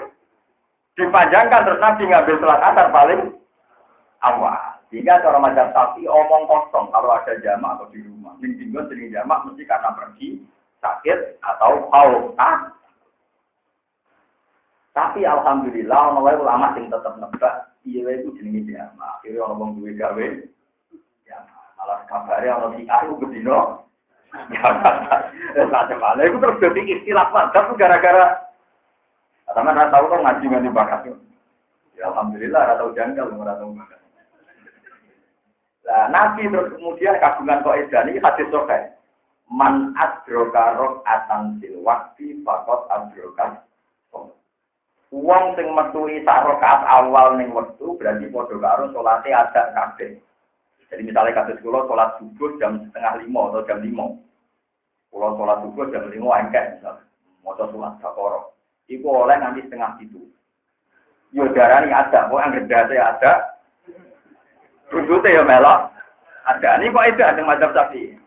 dipanjangkan terus Nabi ngambil sholat asar paling awal. Jika cara macam tapi omong kosong kalau ada jamak atau di rumah. Minggu sering jamak mesti karena pergi, sakit, atau haus. Ah, tapi alhamdulillah wae ulama sing tetep nebak wae iku jenenge jamaah. Wong duwe gawe jamaah. Malah kabare ono si aku bedino. Ya malah itu terus jadi istilah mantap gara-gara karena nggak tahu kan ngaji nggak bakat. Ya alhamdulillah nggak tahu janggal nggak tahu bakat. Nah, Nabi terus kemudian kagungan kok ini hadis sokai. Man adroka rok atan sil wakti fakot adroka Uang sing metui sak rakaat awal ning wektu berarti padha karo salate ada kabeh. Jadi misalnya kasus kula salat subuh jam setengah lima atau jam lima. Kula salat subuh jam lima engkek misalnya. Maca salat sakoro. Iku oleh nanti setengah itu. Yo darani ada, kok anggere date ada. Rujute ya melok. Ada. Ini kok itu ada macam sapi.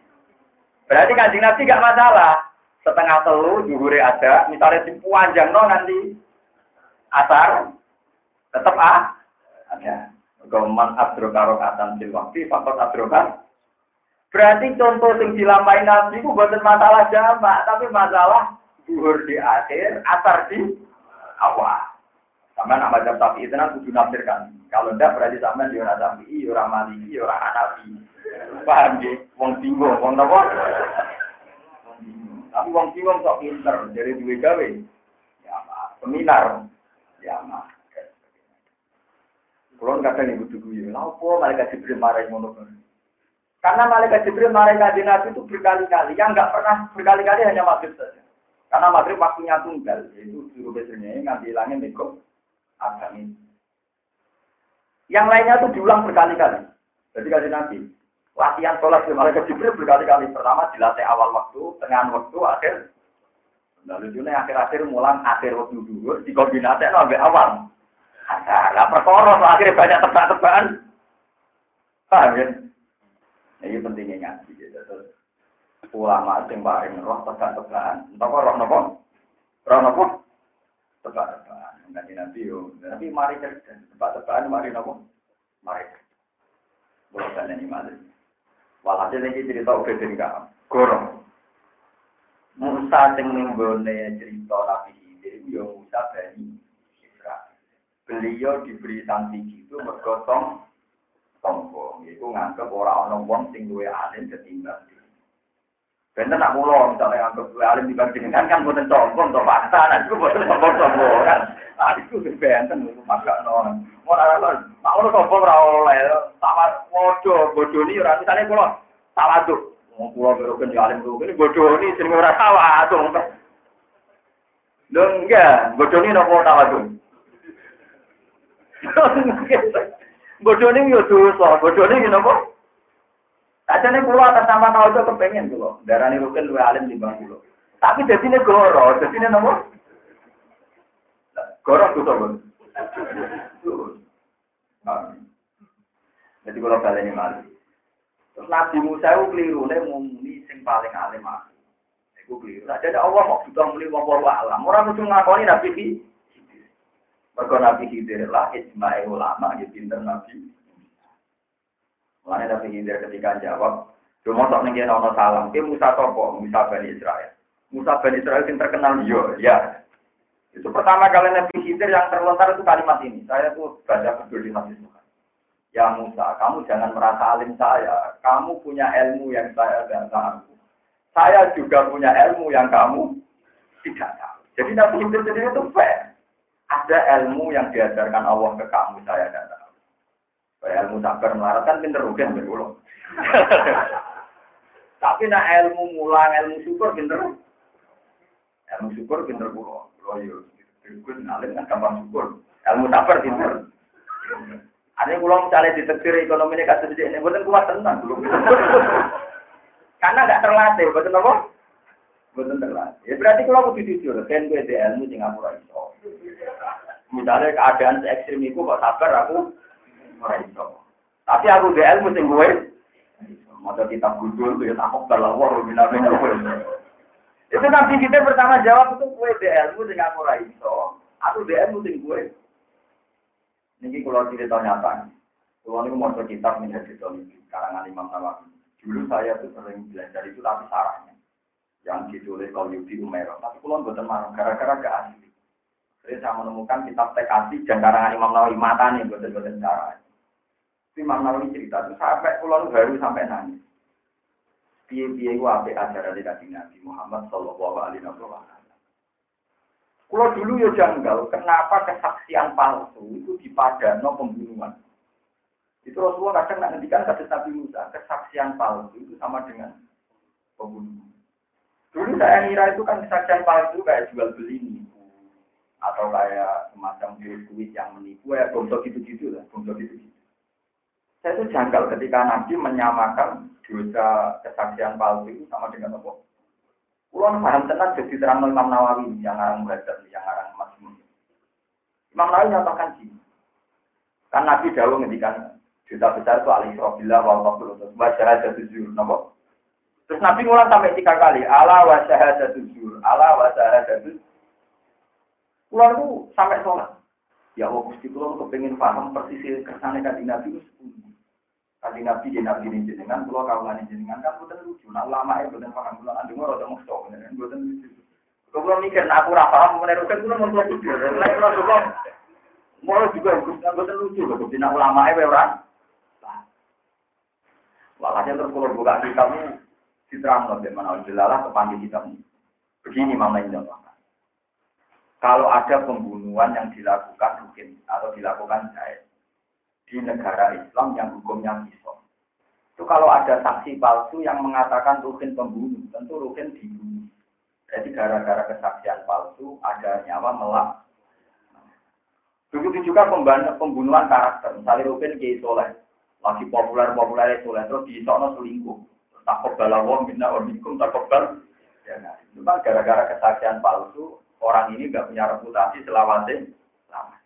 Berarti kanjeng Nabi gak masalah. Setengah telu, juhure ada. Misalnya di puanjang no nanti asar tetap ah ada goman abdroka rokatan sil waktu fakot abdroka berarti contoh yang dilampain nabi itu bukan masalah jamak tapi masalah duhur di akhir asar di awal. Sama nama jam tapi itu nanti kudu nafsirkan. Kalau tidak berarti sama di orang tapi orang maliki orang anabi paham ya? Wong bingung wong nopo tapi wong bingung sok pinter dari dua gawe. Ya seminar kiamat. Kulon kadang ibu tuh ya, apa malaikat Jibril marah ngono Karena malaikat Jibril marah kajian Nabi itu berkali-kali, yang nggak pernah berkali-kali hanya maghrib saja. Karena maghrib waktunya tunggal, yaitu suruh biasanya nganti hilangnya mekom agami. Yang lainnya itu diulang berkali-kali. Jadi kajian Nabi, latihan sholat di malaikat Jibril berkali-kali. Pertama dilatih awal waktu, tengah waktu, akhir Nah lucunya akhir-akhir mulang akhir waktu dulu dikombinasi sampai awal. Nah, perkara akhirnya banyak tebak-tebakan. Paham ya? Ini pentingnya ngaji gitu. Terus ulama sing paling roh tegak-tegakan. Entah kok roh nopo? Roh nopo? Tegak-tegakan. Nanti nanti yo. Tapi mari cerdas. Tegak-tegakan mari nopo? Mari. Bukan ini mari. Walhasil ini cerita udah jadi kamu. Gorong. Musa sing ninggone cerita Nabi Khidir yo Musa bani. Beliau diberi sanksi itu bergotong sombong. Itu nganggep orang orang wong sing duwe alim ketimbang. Bener nak mulo misalnya nganggep duwe alim dibanding kan kan boten sombong to fakta nah itu boten sombong sombong kan. Nah itu sing benten maka non. Mau ana nak ono sombong ora oleh. Tawar wodo bodoni ora misale kula tawaduk. Wong kula beroken ya alim kuwi bodoni jenenge ora tawaduk. Lho enggak, nopo tawaduk. Bodone yo dosa, bodone yo napa? Sajane kula atas nama tau itu kepengen kula, darani rukin luwe alim di bang kula. Tapi dadine goro, dadine napa? Goro dosa kon. Jadi kalau kalian ini mali. Terus Nabi Musa itu keliru, dia muni sing paling alim aku. Itu keliru. Jadi Allah mau juga muli wong alam. Orang mesti ngakoni Nabi mereka Nabi Khidir lah ijma'i ulama ya pinter Nabi. Mulanya Nabi Khidir ketika jawab, Cuma sok nih nono salam, dia Musa Sopo, Musa Bani Israel. Musa Bani Israel yang terkenal yo, ya. Itu pertama kali Nabi Khidir yang terlontar itu kalimat ini. Saya tuh baca betul di Masjid Ya Musa, kamu jangan merasa alim saya. Kamu punya ilmu yang saya tidak tahu. Saya juga punya ilmu yang kamu tidak tahu. Jadi Nabi Khidir sendiri itu fair ada ilmu yang diajarkan Allah ke kamu saya tidak tahu. Kayak ilmu sabar melarat kan pinter rugen berulo. Tapi nak ilmu mulang, ilmu syukur pinter. Ilmu syukur pinter kulo. Kulo yo gue ngalim kan gampang syukur. Ilmu sabar pinter. Ada kulo misalnya ditetir ekonomi ini kasus ini, bukan kuat tenang belum. Karena nggak terlatih, betul apa? Betul terlatih. Ya berarti kalau aku jujur, kan gue di ilmu Singapura itu. Misalnya keadaan ekstrim itu kok sabar aku ora iso. Tapi aku di ilmu sing gue Masa kita gudul tuh ya takut kalau wah bina bina Itu nanti kita pertama jawab itu gue di ilmu sing aku ora iso. Aku di ilmu sing gue. Niki kalau cerita nyata. Kalau ini mau kitab menjadi di karangan Imam Nawawi. Dulu saya tuh sering belajar itu tapi sarahnya yang ditulis kalau Yudi Umero. Tapi kalau buatan marah gara-gara gak asli. Jadi saya menemukan kitab tekasi dan karangan Imam Nawawi mata nih buatan-buatan cara. Imam Nawawi cerita itu sampai pulau baru sampai nangis. Piye-piye gua ape ajaran dari Nabi Muhammad Shallallahu Alaihi Wasallam. Kalau dulu ya janggal, kenapa kesaksian palsu itu dipadano pembunuhan? Itu Rasulullah kadang nak ngendikan kata Nabi Musa, kesaksian palsu itu sama dengan pembunuhan. Dulu saya kira itu kan kesaksian palsu kayak jual beli nih atau kayak semacam kuis yang menipu ya bongso gitu-gitu lah bongso gitu-gitu saya itu janggal ketika Nabi menyamakan dosa kesaksian palsu itu sama dengan apa? Ulun paham tenang jadi terang Imam Nawawi yang ngarang muhadzab yang ngarang Masmum. Imam Nawawi nyatakan sih, kan Nabi dahulu ngendikan dosa besar itu alih bila wa waqtul wa syahadatul zur napa? Terus Nabi ngulang sampai tiga kali, ala wa syahadatul zur, ala wa syahadatul Kulo itu sampai sholat. Ya Allah, Gusti kulo kepengen paham persis kersane kanjeng Nabi itu Kanjeng Nabi di Nabi ini jenengan, kulo jenengan kan bukan lucu. Nah lama ya bukan paham bukan lucu. Mikir, aku rasa paham menerukan kulo mau juga bukan lucu loh. Gusti ulama ya. Walhasil terus kalau buka loh, bagaimana Allah kepanggil kitabmu. Begini mama ini kalau ada pembunuhan yang dilakukan mungkin atau dilakukan jahit di negara Islam yang hukumnya pisau. Itu kalau ada saksi palsu yang mengatakan Rukin pembunuh, tentu Rukin dibunuh. Jadi gara-gara kesaksian palsu ada nyawa melak. Begitu juga pembunuhan karakter. Misalnya Rukin Kiai Soleh, lagi populer-populer Soleh, terus di sana selingkuh. Takut balawong, bina orbikum, takut bal. Ya, nah, kan gara-gara kesaksian palsu, orang ini nggak punya reputasi selawase lama.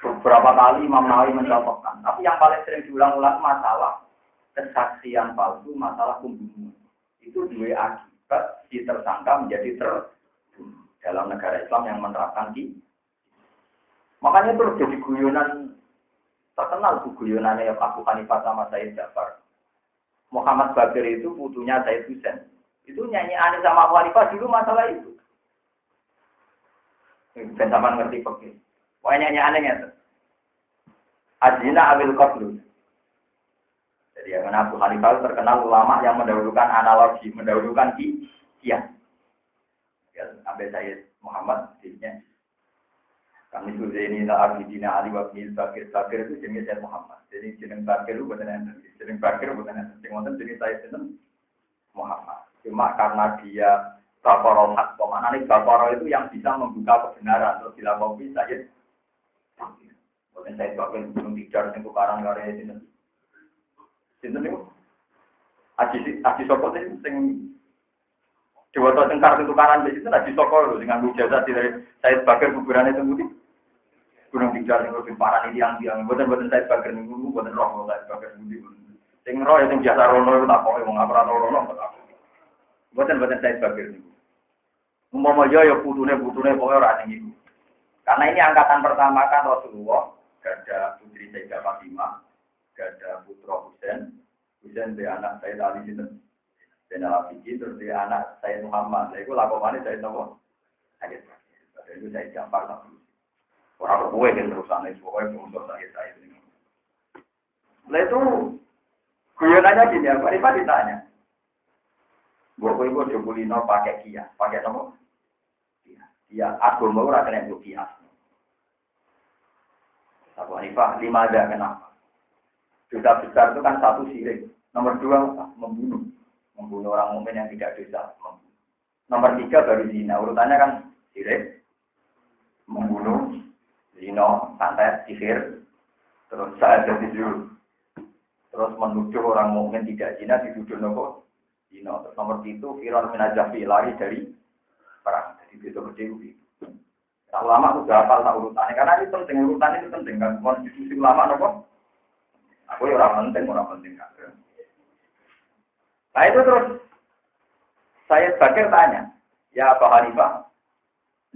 beberapa kali Imam Nawawi mencontohkan. Tapi yang paling sering diulang-ulang masalah kesaksian palsu, masalah pembunuhan. Itu dua akibat si tersangka menjadi terbunuh dalam negara Islam yang menerapkan di. Makanya terus jadi guyonan terkenal tuh guyonannya Abu Hanifah sama Said Jafar. Muhammad Bakir itu putunya Said Husain. Itu nyanyi aneh sama Abu Hanifah dulu masalah itu. Dan sama ngerti pergi. Pokoknya nyanyi aneh ya. Adina Abil Qadlu. Jadi yang Abu Hanifah terkenal ulama yang mendahulukan analogi, mendahulukan iya. Ya, sampai saya Muhammad dirinya. Kami sudah ini tak Abidina Ali wa bin Bakir Bakir itu jenis saya Muhammad. Jadi jenis Bakir itu bukan yang jenis Bakir bukan yang jenis saya jenis Muhammad. Cuma karena dia Baporo hak, ke mana nih Baporo itu yang bisa membuka kebenaran terus dilakukan saya. Bukan saya sebagai gunung tijar yang tukaran karya ini. Sinten niku? Aji aji soko sing sing Dewa sing kartu tukaran di situ aji soko lho dengan jasa dari saya sebagai kuburan itu budi. Gunung tijar yang lebih parah ini yang yang buatan buatan saya sebagai nunggu buatan roh saya sebagai budi. Sing roh yang jasa rono itu tak pokoknya mau ngapra rono Buatan-buatan saya sebagai ini. Umpama yo ya putune putune pokoknya orang ini. Karena ini angkatan pertama kan Rasulullah, ada putri Sayyidah Fatimah, ada putra Husain, Husain dia anak saya Ali sinten. Dan Al terus dia anak saya Muhammad. Saya itu lakukannya saya tahu. Ayat Pada itu saya Jafar tapi orang berbuat kan terusan itu pokoknya untuk saya saya ini. Nah itu guyonannya gini, Rifa ditanya, Gue gue coba pakai kia, pakai apa? Kia. Agama ora kena gue kia. Abu Hanifah lima ada kenapa? Dosa besar itu kan satu sirik. Nomor dua membunuh, membunuh orang mukmin yang tidak dosa. Nomor tiga baru zina. Urutannya kan sirik, membunuh, zina, santet, sihir, terus saat jadi terus menuduh orang mukmin tidak zina dituduh nopo Dino. Terus nomor itu Firon minajafi lari dari itu gede itu. Tak lama sudah hafal tak urutannya karena ini penting urutan itu penting kan konstitusi ulama nopo. Aku ya orang penting orang penting kan. Nah itu terus saya sebagai tanya, ya Pak Hanifah,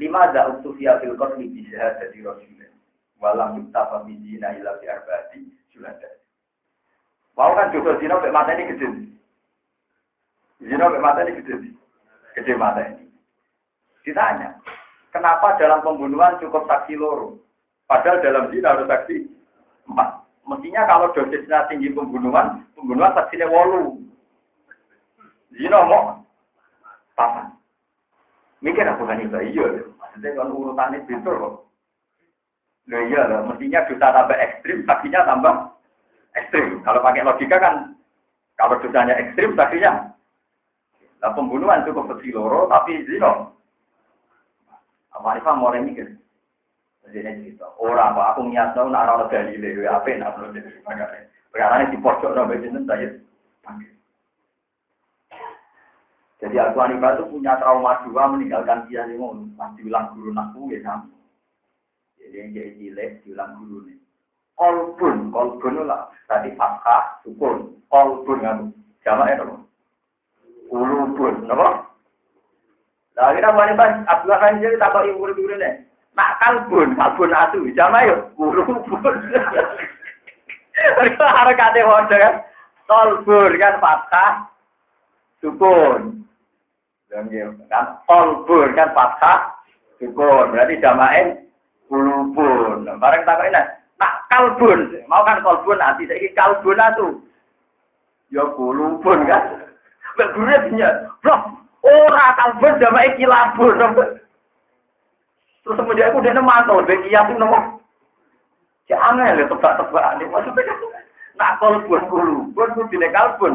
lima ada utufiya fil qatli bisa jadi rasulullah. Walam yuktafa bijina ila fi arba'ati sulada. Mau kan juga zina sampai mata ini gede. Zina ke mata ini gede Gede mata ini. Ditanya, kenapa dalam pembunuhan cukup saksi loro? Padahal dalam zina harus saksi empat. Mestinya kalau dosisnya tinggi pembunuhan, pembunuhan saksinya wolu. Zina mau papan. Mikir aku kan itu iya. Maksudnya kalau urutannya betul kok. Nah iya loh, mestinya dosa tambah ekstrim, saksinya tambah ekstrim. Kalau pakai logika kan, kalau dosanya ekstrim, saksinya Nah pembunuhan cukup kecil loro tapi zino. Apa Arifah mau mikir? Jadi cerita. Orang apa aku niat tahu nak orang Galileo apa nak perlu jadi. Perkara ini di pojok nabi jinten saya Jadi aku Hanifah itu punya trauma dua meninggalkan dia ini mau pasti bilang guru nakku ya sama. Jadi yang jadi cilik diulang guru nih. Kolbun, kolbun lah. Tadi fathah, sukun. Kolbun kamu. Jamaknya dong ulubun, napa? Lah kita mulai pas Abdullah kan jadi tak kok ibu ini. Nak kalbun, kalbun atu, jama yo ulubun. Mereka harakatnya hoda kan, tolbun kan fathah, sukun. Kan tolbun kan fathah, sukun. Berarti jamain ulubun. Bareng tak ini, nak kalbun, mau kan kalbun nanti saya kalbun. Ya ulubun kan. Mbak Guru punya, bro, ora kalbun sama iki labur. Terus kemudian aku udah nemantau, bagi yang itu nomor. Ya aneh ya tebak-tebak. Maksudnya kan, nak kalbun kulubun, bila kalbun.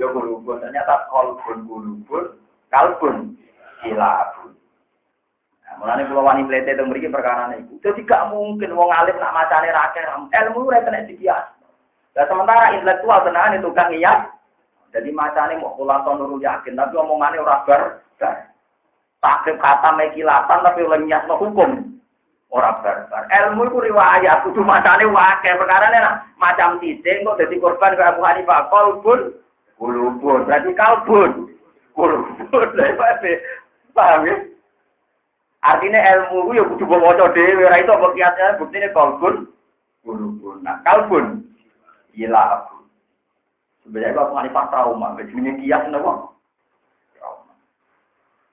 Ya kulubun, ternyata kalbun kulubun, kalbun kilabun. Nah, mulane kula wani plete teng mriki perkara niku. Dadi gak mungkin wong alim nak macane ra ilmu ora kena dikias. Nah, sementara intelektual tenan itu kan niat jadi macane mau kulato nurul yakin, tapi omongannya ora bar bar. Takrib kata kilatan tapi oleh no hukum. Orang barbar. Ilmu itu riwayat, kudu macane wakil. Perkara ini macam titik, kok jadi korban ke Abu Hanifah. Kolbun, kulubun. Berarti kalbun, kulubun. Paham ya? Artinya ilmu itu ya kudu wajah dewi. Ora itu apa kiasnya, buktinya kolbun, kulubun. Nah, kalbun, gila aku. Sebenarnya Abu Hanifah trauma. Jadi kias, kenapa?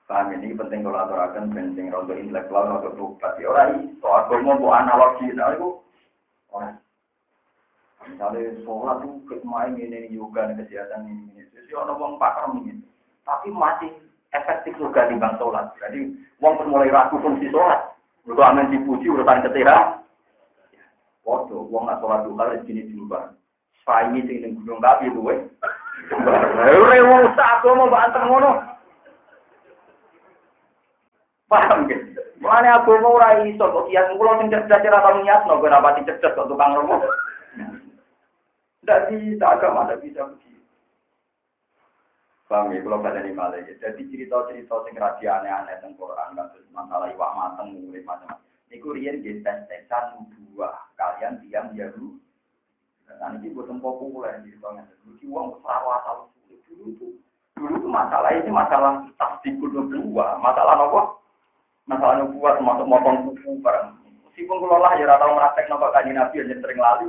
Paham ini penting kalau aturakan penting rondo intelektual rondo tobat. Ya orang itu agama bu analogi, nah itu orang. Misalnya sholat itu main ini juga kesehatan ini. Jadi orang orang pakar ini, tapi masih efektif juga di bang sholat. Jadi orang mulai ragu fungsi sholat. Udah aman dipuji urutan ketiga. Waduh, uang nggak sholat dua kali gini juga. Saya ini tinggal gunung kapi itu, weh. Rusak aku mau banter ngono. Paham gitu? Mana aku mau rai iso kok kias kula sing cerdas ora tau niatno kowe ora pati cerdas kok tukang romo. Tidak bisa agama tidak bisa begitu. Paham ya, kalau pada malah ya. Jadi cerita-cerita sing rahasia aneh-aneh tentang Quran, kasus masalah iwak mateng, mulai macam-macam. Niku riyen nggih tes-tesan dua kalian diam ya lu. Dan ini buat populer di tahun Dulu uang besar asal dulu tuh. Dulu tuh masalah ini masalah tasdikul dua, masalah apa? masalah nubuat termasuk motong kuku barang. Meskipun kalau lah ya tahu meraktek nopo kaji nabi yang sering lali.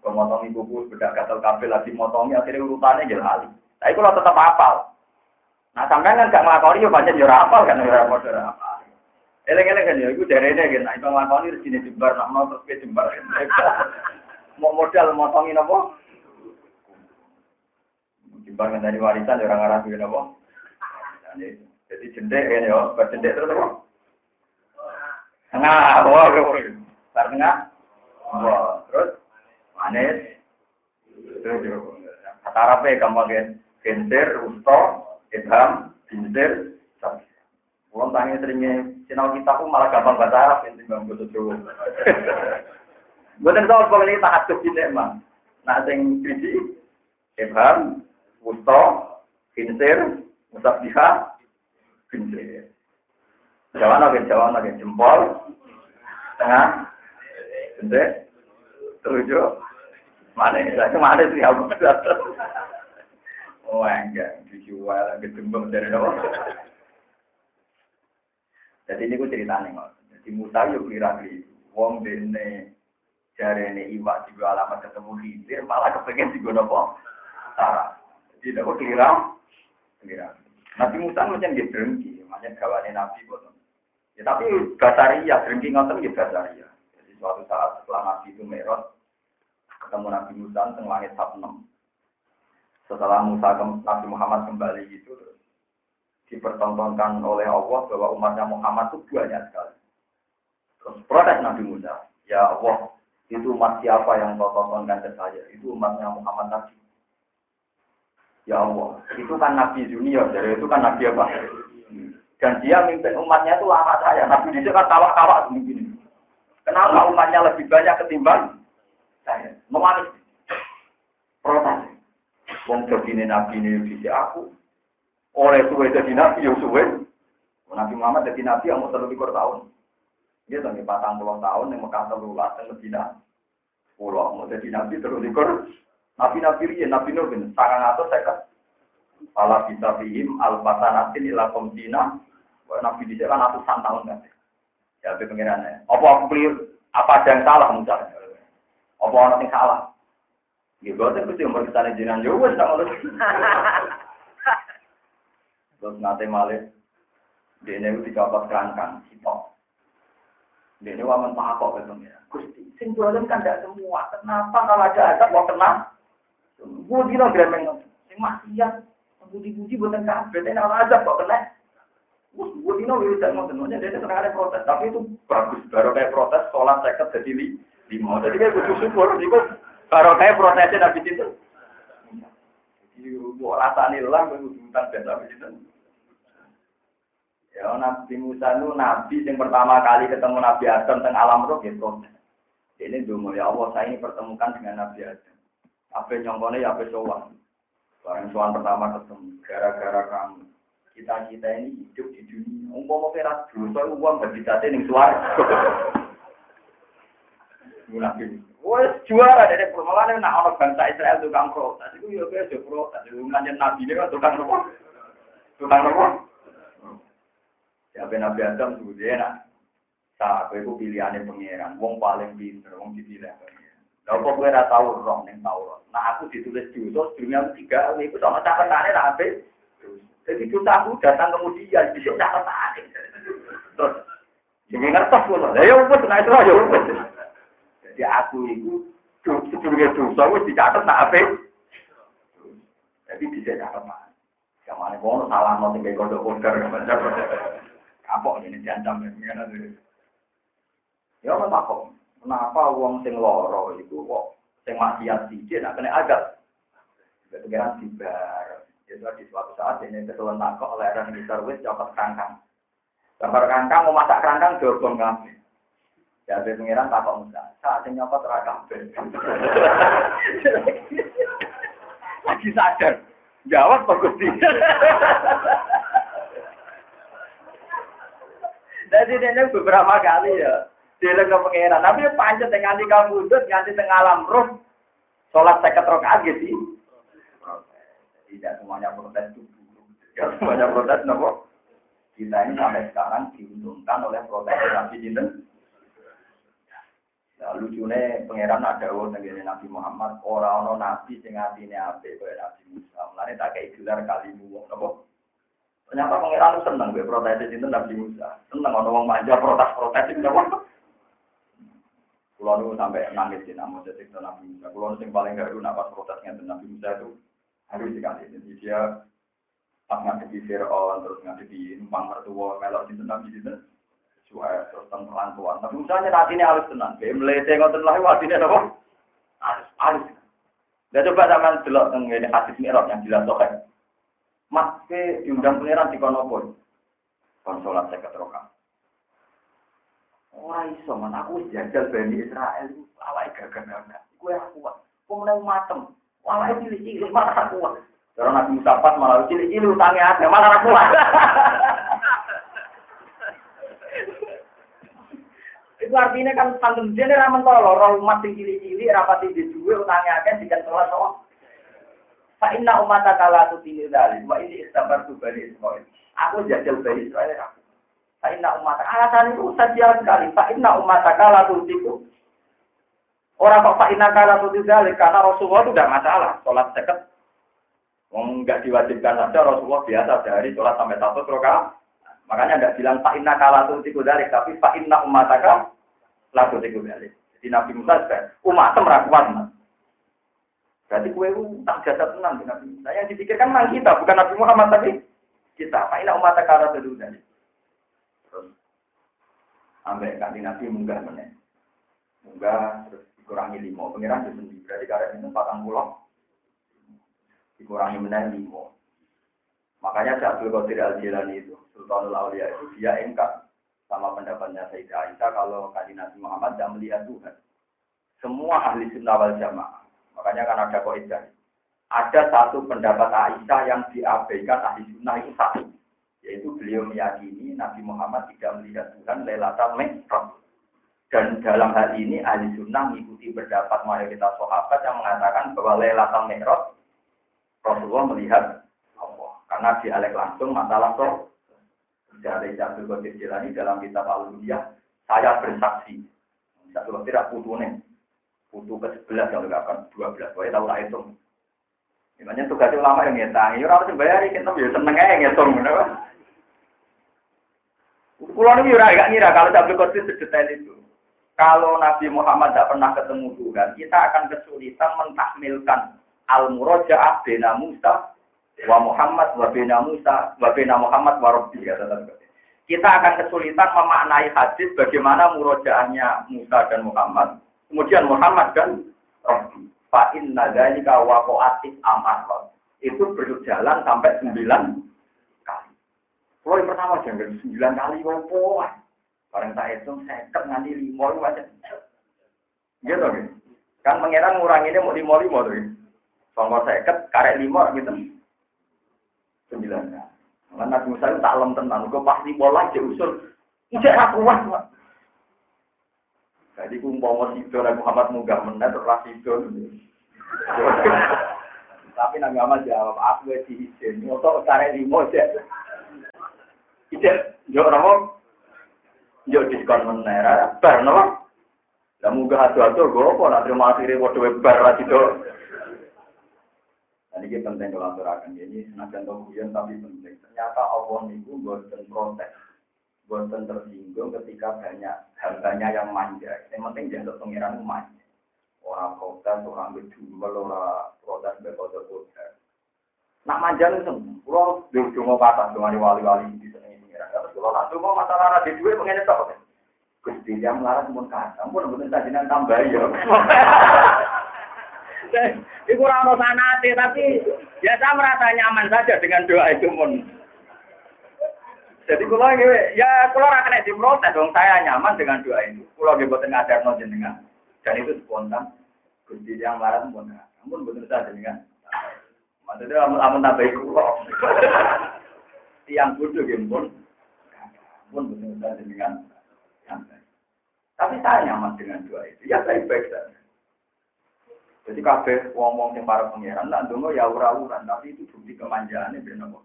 Kalau motong kuku beda gatel kabel lagi motongnya akhirnya urutannya jadi lali. Tapi kalau tetap hafal. Nah sampai kan gak ngelakoni ya banyak ya hafal kan ya model apa. Eleng-eleng kan ya, itu dari ini kan, nah itu ngelakoni di sini jembar, nak mau terus ke jembar. Mau modal motongin apa? Kan dari warisan ya orang arah juga apa? Jadi jendek kan ya, berjendek terus apa? Tengah, wah, bar tengah, wah, terus manis, terus kata apa kamu kan? Genser, usto, idham, genser, Pulang tanya seringnya sinau kita pun malah gampang bahasa Arab yang timbang bahasa. Bukan soal pengen tak hadap ini emang. Nah, yang biji, ibham, usto, kinsir, musabdiha, Pincir. Jawa lagi, Jawa lagi, jempol, tengah, gede, tujuh, mana? Saya mana sih aku Oh enggak, dijual tembem dari bawah. Jadi ini gue cerita nih, Jadi Musa yuk kira kira, wong dene jari ini iwak juga alamat ketemu hidir, malah kepengen juga nopo. Sarah. Jadi aku kira, kira. Nabi Musa macam dia berhenti, macam gawane Nabi boten. Ya tapi basaria, berhenti ngoten ya. Jadi suatu saat setelah Nabi itu merot, ketemu Nabi Musa teng langit sab 6. Setelah Musa Nabi Muhammad kembali itu dipertontonkan oleh Allah bahwa umatnya Muhammad itu banyak sekali. Terus protes Nabi Musa, ya Allah, itu umat siapa yang kau tontonkan ke saya? Itu umatnya Muhammad Nabi. Ya Allah, itu kan Nabi junior, jadi itu kan Nabi apa? Dan dia mimpin umatnya itu lama saya. Nabi dia kan kawak-kawak begini. Kenapa umatnya lebih banyak ketimbang saya? Memanis. Protes. Wong begini Nabi ini bisa aku. Oleh suwe jadi Nabi, ya suwe. Nabi Muhammad jadi Nabi yang mau terlebih tahun. Dia sampai patang puluh tahun yang Mekah terulah dan Medina. Pulau mau jadi Nabi terus Nabi-nabi riyen, Nabi Nuh bin sangang atau saya Ala bisa fihim al pasanatin ila komdina. Nabi di kan ratusan tahun kan. Ya, tapi pengirannya. Apa aku keliru? Apa ada yang salah misalnya? Apa orang yang salah? Itu sih umur kita jinan juga, tidak mau Terus nanti malah dia ini dicoba kerangkan, sitok. Dia ini waman pak kok gitu ya. Gusti, sing kan tidak semua. Kenapa kalau ada azab mau kena? Budi lo gremeng sing maksiat, budi-budi buatan kabeh, nek ana azab kok kena. Budi lo wiridan ngoten, nya dene seneng ada protes, tapi itu bagus. Baru kayak protes sholat seket jadi li, lima. Jadi kayak kudu syukur niku baru kayak protesnya nabi itu. Jadi mau rasani lah kudu utang ben nabi itu. Ya Nabi Musa itu nabi yang pertama kali ketemu Nabi Adam tentang alam roh ya protes. Ini dulu ya Allah saya ini pertemukan dengan Nabi Adam. Apa nyongkone ya apa sowan. Barang sowan pertama ketemu gara-gara kamu. kita kita ini hidup di dunia. Umpama kira dosa uang bagi jate ning suara. Munafik. Wes juara dari permulaan nak orang bangsa Israel tukang protes. Itu ya kayak protes. Ngajen nabi ini kan tukang apa? Tukang apa? Ya ben Nabi Adam dia nak. Saat itu pilihannya pangeran. Wong paling pinter, wong dipilih pangeran. Lah kok gue ora tau roh ning Taurat. Nah aku ditulis dosa dunia tiga ini itu sama catatannya nabi. Jadi aku datang kemudian, bisa catatan. Terus, ini ngertos pun. Ya umpet, nah itu ya umpet. Jadi aku itu, sebelumnya dosa, itu dicatat nak apa? Jadi bisa catatan. Yang mana kono salah mau tinggal kodok kodar, kapok ini diancam ya. Ya apa kok? Kenapa uang sing loro itu kok sing maksiat sithik nak kena agak? Kepikiran dibar. Itu di suatu saat ini ketuan takok oleh orang di servis cokot kangkang. Gambar kangkang mau masak kangkang jorong ngapain? Ya, ada pengiran takok muda. Saat ini nyokot rakam Lagi sadar. Jawab Pak Gusti. Jadi dia beberapa kali ya. Dia ke pengiran. Tapi panjat dengan di kabudut, nganti tengah alam roh. Sholat seket rokaat gitu. Tidak semuanya protes itu. Tidak semuanya protes nopo. Kita ini sampai sekarang diuntungkan oleh protes Nabi Jinten. Nah, lucunya pangeran ada orang dengan Nabi Muhammad orang-orang Nabi sing atine kaya Nabi Musa. Mulane tak kayak gelar kalimu wong napa? Ternyata pangeran seneng gue protes itu Nabi Musa. Seneng orang wong manja protes-protes itu napa? Kulo nu sampai nangis di nama jadi Nabi Musa. Kulo sing paling garu nak pas protesnya Nabi Musa itu harus dikasih jadi dia pas ngadepi Fir'aun terus ngadepi numpang mertua melok di di sini suara terus tentang tuan tapi misalnya saat ini harus tenang kayak melete ngotot lah hatinya apa harus harus dan coba zaman delok ini hadis mi'raj yang jelas mas ke diundang pangeran di konopon konsolat saya keterokan Orang iso man aku jajal Bani Israel awake gagah-gagah. Iku ya kuat. Meneng matem. Malah cilik-cilik malah kuat. Karena Nabi Musa malah cilik-cilik utangnya ada malah kuat. Itu artinya kan tanggung jene ra mentolo, roh umat cilik-cilik di duwe utangnya akeh dikan sholat to. Fa inna ummata kala tutini dalil wa ini istabar tu bani Israil. Aku jajal bani Israil aku. Fa inna ummata alasan itu saja sekali. Fa inna ummata kala tutiku Orang kok Pak Inaka Rasul Dzalik, karena Rasulullah itu tidak masalah. Sholat seket. Enggak diwajibkan saja Rasulullah biasa dari sholat sampai satu rakaat. Makanya enggak bilang Pak Inaka Rasul Dzalik, tapi Pak Inna Umataka Rasul Dzalik. Jadi Nabi Musa umat merakuat. Berarti kue tak jasa tenang di Nabi Musa. Yang dipikirkan memang kita, bukan Nabi Muhammad tapi kita. Pak Inna Umataka Rasul Dzalik. Terus sampai kanti Nabi munggah meneh. Munggah terus dikurangi lima. Pengiran di sendiri. Berarti karet itu patang pulau. Dikurangi menang lima. Makanya Abdul Qadir Al Jilani itu, Sultanul Aulia itu dia engkar sama pendapatnya Sayyidah Aisyah kalau kaji Nabi Muhammad tidak melihat Tuhan. Semua ahli sunnah wal jamaah. Makanya kan ada kaidah. Ada satu pendapat Aisyah yang diabaikan ahli sunnah itu satu. Yaitu beliau meyakini Nabi Muhammad tidak melihat Tuhan lelatan Mi'raj. Dan dalam hal ini ahli sunnah mengikuti pendapat mayoritas sahabat yang mengatakan bahwa Lailatul Mi'raj Rasulullah melihat Allah. Karena dialek langsung masalah roh. Dari Abdul Qadir Jilani dalam kitab al saya bersaksi. Satu waktu tidak putunya. Putu ke sebelas yang akan dua belas. Saya tahu tak itu. Makanya tugas ulama yang ngetang. Ya orang bayar kita ya seneng aja ngitung. Kulo ini agak ngira kalau Abdul Qadir sedetail itu. Kalau Nabi Muhammad tidak pernah ketemu Tuhan, kita akan kesulitan mentahmilkan al-muraja'ah bina Musa wa Muhammad wa bina Musa wa bina Muhammad wa Rabbi. Ya, kita akan kesulitan memaknai hadis bagaimana murojaahnya Musa dan Muhammad. Kemudian Muhammad dan Rabbi. Fa inna dzalika waqa'atis amar. Itu berjalan sampai sembilan kali. Kalau yang pertama jangan sembilan kali wopo. Orang tak itu seket nanti lima itu aja. Gitu kan? Kan pangeran nguranginnya mau lima lima tuh. Songkok seket, karet lima gitu. Sembilan. Karena Nabi Musa itu tak lem tenan, gue pasti bola aja usul. Tidak aku Pak. Jadi gue mau sido Nabi Muhammad munggah menang terus sido. Tapi Nabi Muhammad jawab, aku di izin, untuk cari limo aja. Izin, jauh nopo, jauh diskon menang, bar nopo. Lah munggah adu-adu gue apa, nak terima akhirnya waduh bar lah gitu. Dan ini penting kalau aturakan ini senajan tapi penting. Ternyata Allah niku boten protes, boten tersinggung ketika banyak hambanya yang manja. Yang penting jangan pengiran manja. Orang kota, orang berjual, orang protes berkota kota. Nak manja itu semua. Di ujung kata dengan wali-wali di sini pengiran. Kalau nak cuma masalah di dua pengen itu. Gusti yang melarang pun kata, pun betul sajinan tambah ya. Iku ora ono sanate tapi ya saya merasa nyaman saja dengan doa itu pun. Jadi kalau ya kalau ora kena diprotes dong saya nyaman dengan doa itu. Kalau nggih boten ngajarno jenengan dan itu spontan. Gusti yang larang pun ampun bener saja dengan Maksudnya amun amun tambah kula. Tiang bodoh nggih pun pun bener saja dengan tapi saya nyaman dengan doa itu. Ya baik-baik saja. Jadi kabeh wong-wong yang para pangeran nak dongo ya ura-uran, tapi itu bukti kemanjaannya benar kok.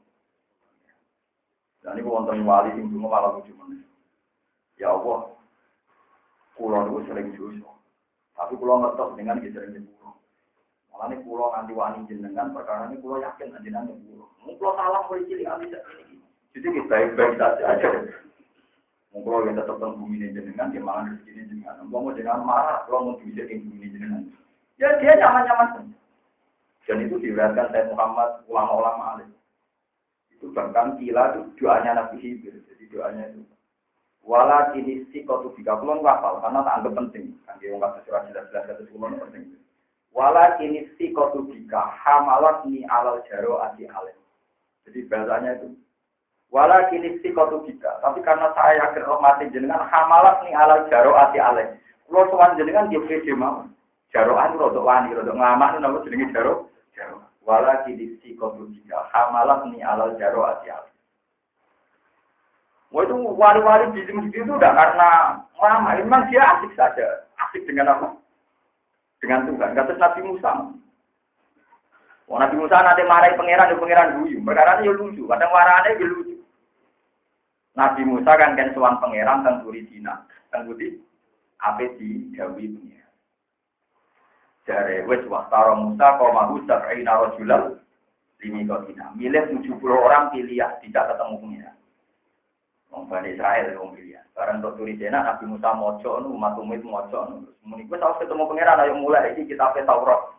Dan ini wonten wali sing dongo malah lucu meneh. Ya Allah, pulau itu sering dosa. Tapi pulau ngetok dengan kita sering nyepuro. Malah ini pulau nganti wani jenengan perkara ini pulau yakin jenengan nyepuro. Mau pulau salah mulai cilik kali ini. Jadi kita baik-baik saja. Mau pulau kita tetap bumi ini jenengan, dia makan rezeki ini jenengan. Mau mau jenengan marah, kalau mau bisa bumi ini jenengan. Ya dia nyaman-nyaman Dan itu diriwayatkan saya Muhammad ulama-ulama alim. Bahkan kila itu doanya Nabi Hibir. Jadi doanya itu wala kini si kotu tiga puluh hafal karena tak anggap penting. Kan dia nggak surat jelas-jelas kata sepuluh penting. Wala kini si kotu tiga hamalat ni alal jaro adi alim. Jadi bahasanya itu wala kini si kotu tiga. Tapi karena saya yakin rahmatin jenengan hamalat ni alal jaro adi alim. Kalau tuan jenengan dia pede mau. Jaroan rodok wani, rodok ngamak nama jenenge jaro. Jaro. Wala kidisi kotu jika hamalah ni alal jaro asyal. Wah itu wali-wali di sini itu udah karena lama, memang dia asik saja. Asik dengan apa? Dengan Tuhan. Kata Nabi Musa. Wah Nabi Musa nanti marahi pangeran, ya pangeran guyu. Perkara ya lucu, kadang marahnya ya lucu. Nabi Musa kan kan suan pangeran tentang turi Cina, tentang putih, apa di punya. Jare wis waktara Musa qaumahu sab'ina rajulan limi kotina. Milih 70 orang pilihan tidak ketemu pengira. Wong Bani Israel wong pilihan. Barang untuk turi jenak Nabi Musa mojo nu umat umat mojo nu. Muni tau ketemu pengira ayo mulai iki kita pe Taurat.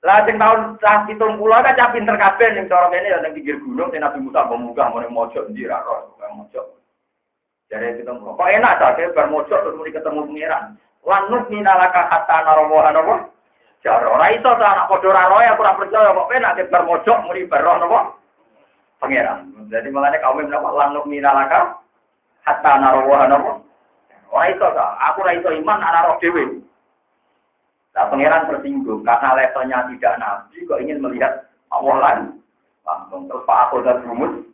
Lah sing tahun cah 70 kan cah pinter kabeh ning cara kene ya pinggir gunung Nabi Musa munggah ngene mojo ndi ra ro, mojo. Jare ketemu. Kok enak ta mojo terus muni ketemu pengiran. Lanut minalaka hatta narawaha napa? Jaro. Ora iso ta anak padha ora roe ora percaya kok penak ke bar mojok muni baroh napa? Pangeran. Jadi makanya kaum napa lanut minalaka hatta narawaha napa? Ora iso ta, aku ora iso iman ana roh dhewe. Nah, pangeran tersinggung karena levelnya tidak nabi kok ingin melihat Allah lain. Langsung terus Pak Akul dan Rumus,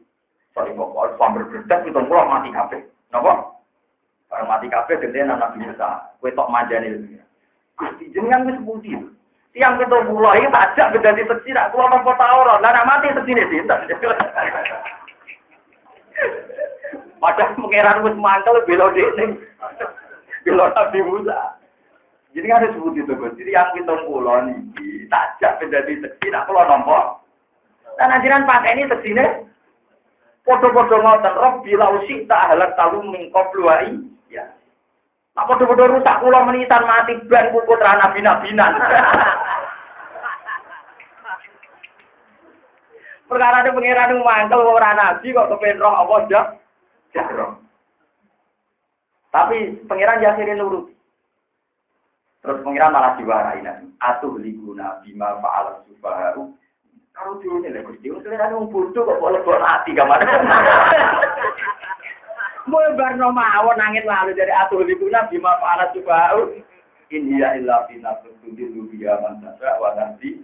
sorry kok, sambil berdebat itu pulang mati kabeh. Napa? Barang mati kabeh gede Nabi Musa. Kowe tok manjane itu. Gusti jenengan wis pundi. Tiang kita mulai sajak beda di seksi nak keluar nomor ora. Lah mati sedine sinten. Padahal pangeran wis mantel belo dekne. Belo Nabi Musa. Jadi kan disebut itu Gusti. Yang kita pulau niki sajak beda di seksi nak keluar nomor. Dan ajaran pakai ini seksine Podo-podo ngoten, Rabbi lausi tak halak tahu mingkop luai. Nah, podo-podo rusak pulau menitan mati ban kuku terana bina-binan. Perkara itu pengiran yang mantel orang nabi kok kepen roh apa jak? Jak Tapi pengiran jasirin nurut. Terus pengiran malah diwarai nanti. Atuh liguna bima fa'ala subaharu Karo diune lek Gusti, wong selera wong bodoh kok boleh kok ati gamane. Mau barno mawon nangin lalu dari atur libuna bima para coba. In hiya illa fi nafsin tudilu biya man tasra wa nanti.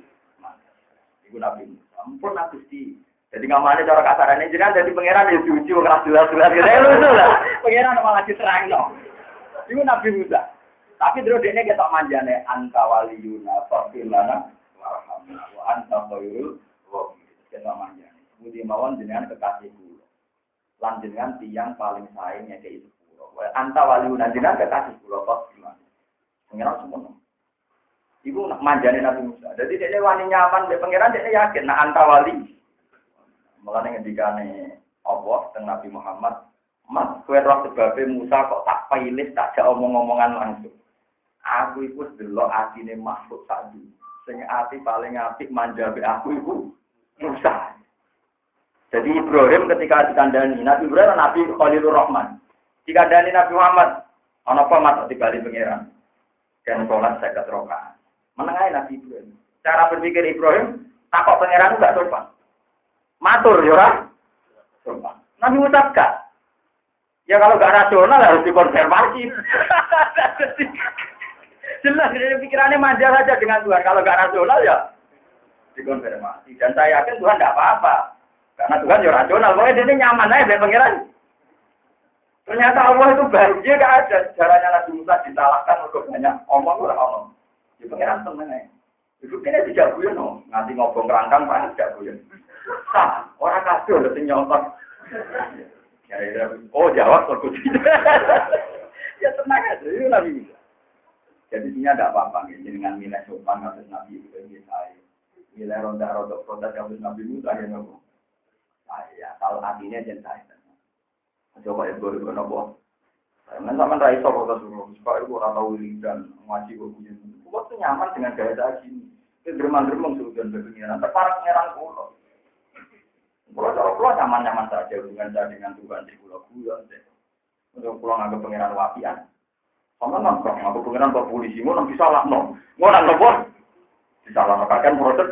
Iku nabi. Ampun Gusti. Jadi ngamane cara kasarannya jenengan jadi pangeran ya suci wong jelas-jelas gitu. Ya lucu lah. Pangeran malah diserang no. Iku Nabi Musa. Tapi terus dia kita manjane anta waliyuna fa'ilana warhamna wa anta khairul kita manjane. Budi mawon jenengan kekasih kula. Lan jenengan tiang paling sayang ya itu. Anta waliyuna jenengan kekasih kula fa'ilana. Pangeran semua. Ibu nak manjane Nabi Musa. Jadi dia wani nyaman, dia pangeran dia yakin. Nah anta wali. Mulane ngendikane Allah teng Nabi Muhammad, Mas, kowe roh sebabnya Musa kok tak pilih tak jauh omong-omongan langsung. Aku iku delok atine makhluk tadi. Sing ati paling apik manjabe aku iku Musa. Jadi Ibrahim ketika dikandani, Nabi Ibrahim Nabi Khalilur Rahman. Dikandani Nabi Muhammad, ana apa mas dibalik pangeran? Dan sholat saya keterokan. Menengahi Nabi Ibrahim. Cara berpikir Ibrahim, takut pangeran enggak sopan. Matur ya Sopan. Nabi enggak. Ya kalau enggak rasional harus dikonfirmasi. Jelas dari pikirannya manja saja dengan Tuhan. Kalau enggak rasional ya dikonfirmasi. Dan saya yakin Tuhan enggak apa-apa. Karena Tuhan ya rasional. Pokoknya dia nyaman aja dari pangeran. Ternyata Allah itu bahagia gak ada. Caranya Nabi Musa disalahkan untuk banyak omong orang omong. Di pengiran temen ya. Itu kini tidak guyon no. Nanti ngobong kerangkang panas tidak guyon. Sah, orang kasih udah nyontok. Ya, ya, oh jawab kalau Ya tenang aja, itu Nabi Musa. Jadi ini ada apa-apa nih, dengan nilai sopan kasus Nabi itu yang saya. Nilai ronda-ronda protes kasus Nabi Musa ya nopo. Ya, kalau hatinya jangan saya. Coba ya, gue nopo. Karena sama rai kok dulu, supaya ibu orang tahu dan ngaji gue punya. Gue tuh nyaman dengan gaya tadi. Itu derman-derman sudah berpengiran. Terparak pengiran pulau. Pulau kalau pulau nyaman-nyaman saja hubungan saya dengan Tuhan di pulau pulau. Untuk pulau nggak pengiran wapian. Sama nggak nggak pengiran ke polisi. Mau nanti salah no. Mau nanti bos. Disalah kan proses.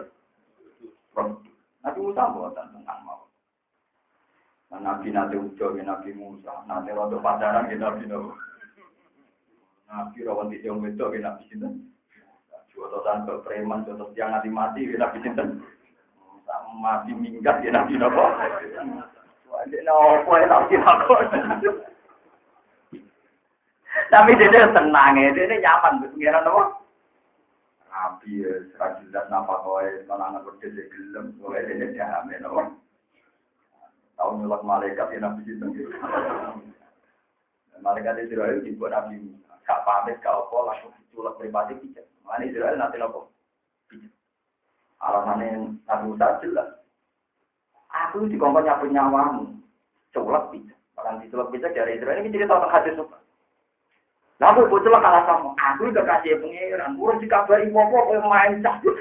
Nabi Musa buatan tentang. Nah, nabi nanti ujo, Nabi Musa, nanti rodo pacaran, Nabi Nabi. Nabi rawan di jauh itu, Nabi Sinten. Jodohan ke preman, jodoh yang nanti mati, Nabi Sinten. Mati minggat, Nabi Nabi. Nopo Nabi Nabi. Tapi dia tenang ya, dia nyaman, pengiran apa? Nabi ya, serajulat napa kowe, kalau anak berdiri gelem, kowe dia jahamin apa? Tahu nyulak malaikat ya Nabi itu. Malaikat Israel dibuat Nabi Musa. Gak pamit, gak apa, langsung diculak pribadi pijat. Mana Israel nanti nopo. Alasannya Nabi Musa jelas. Aku di kongkong nyapu nyawamu. Culak pijat. Orang diculak pijat dari Israel ini cerita tentang hadis suka. Lalu celak kalah sama. Aku udah kasih pengiran. Urus dikabari popo kau main cabut.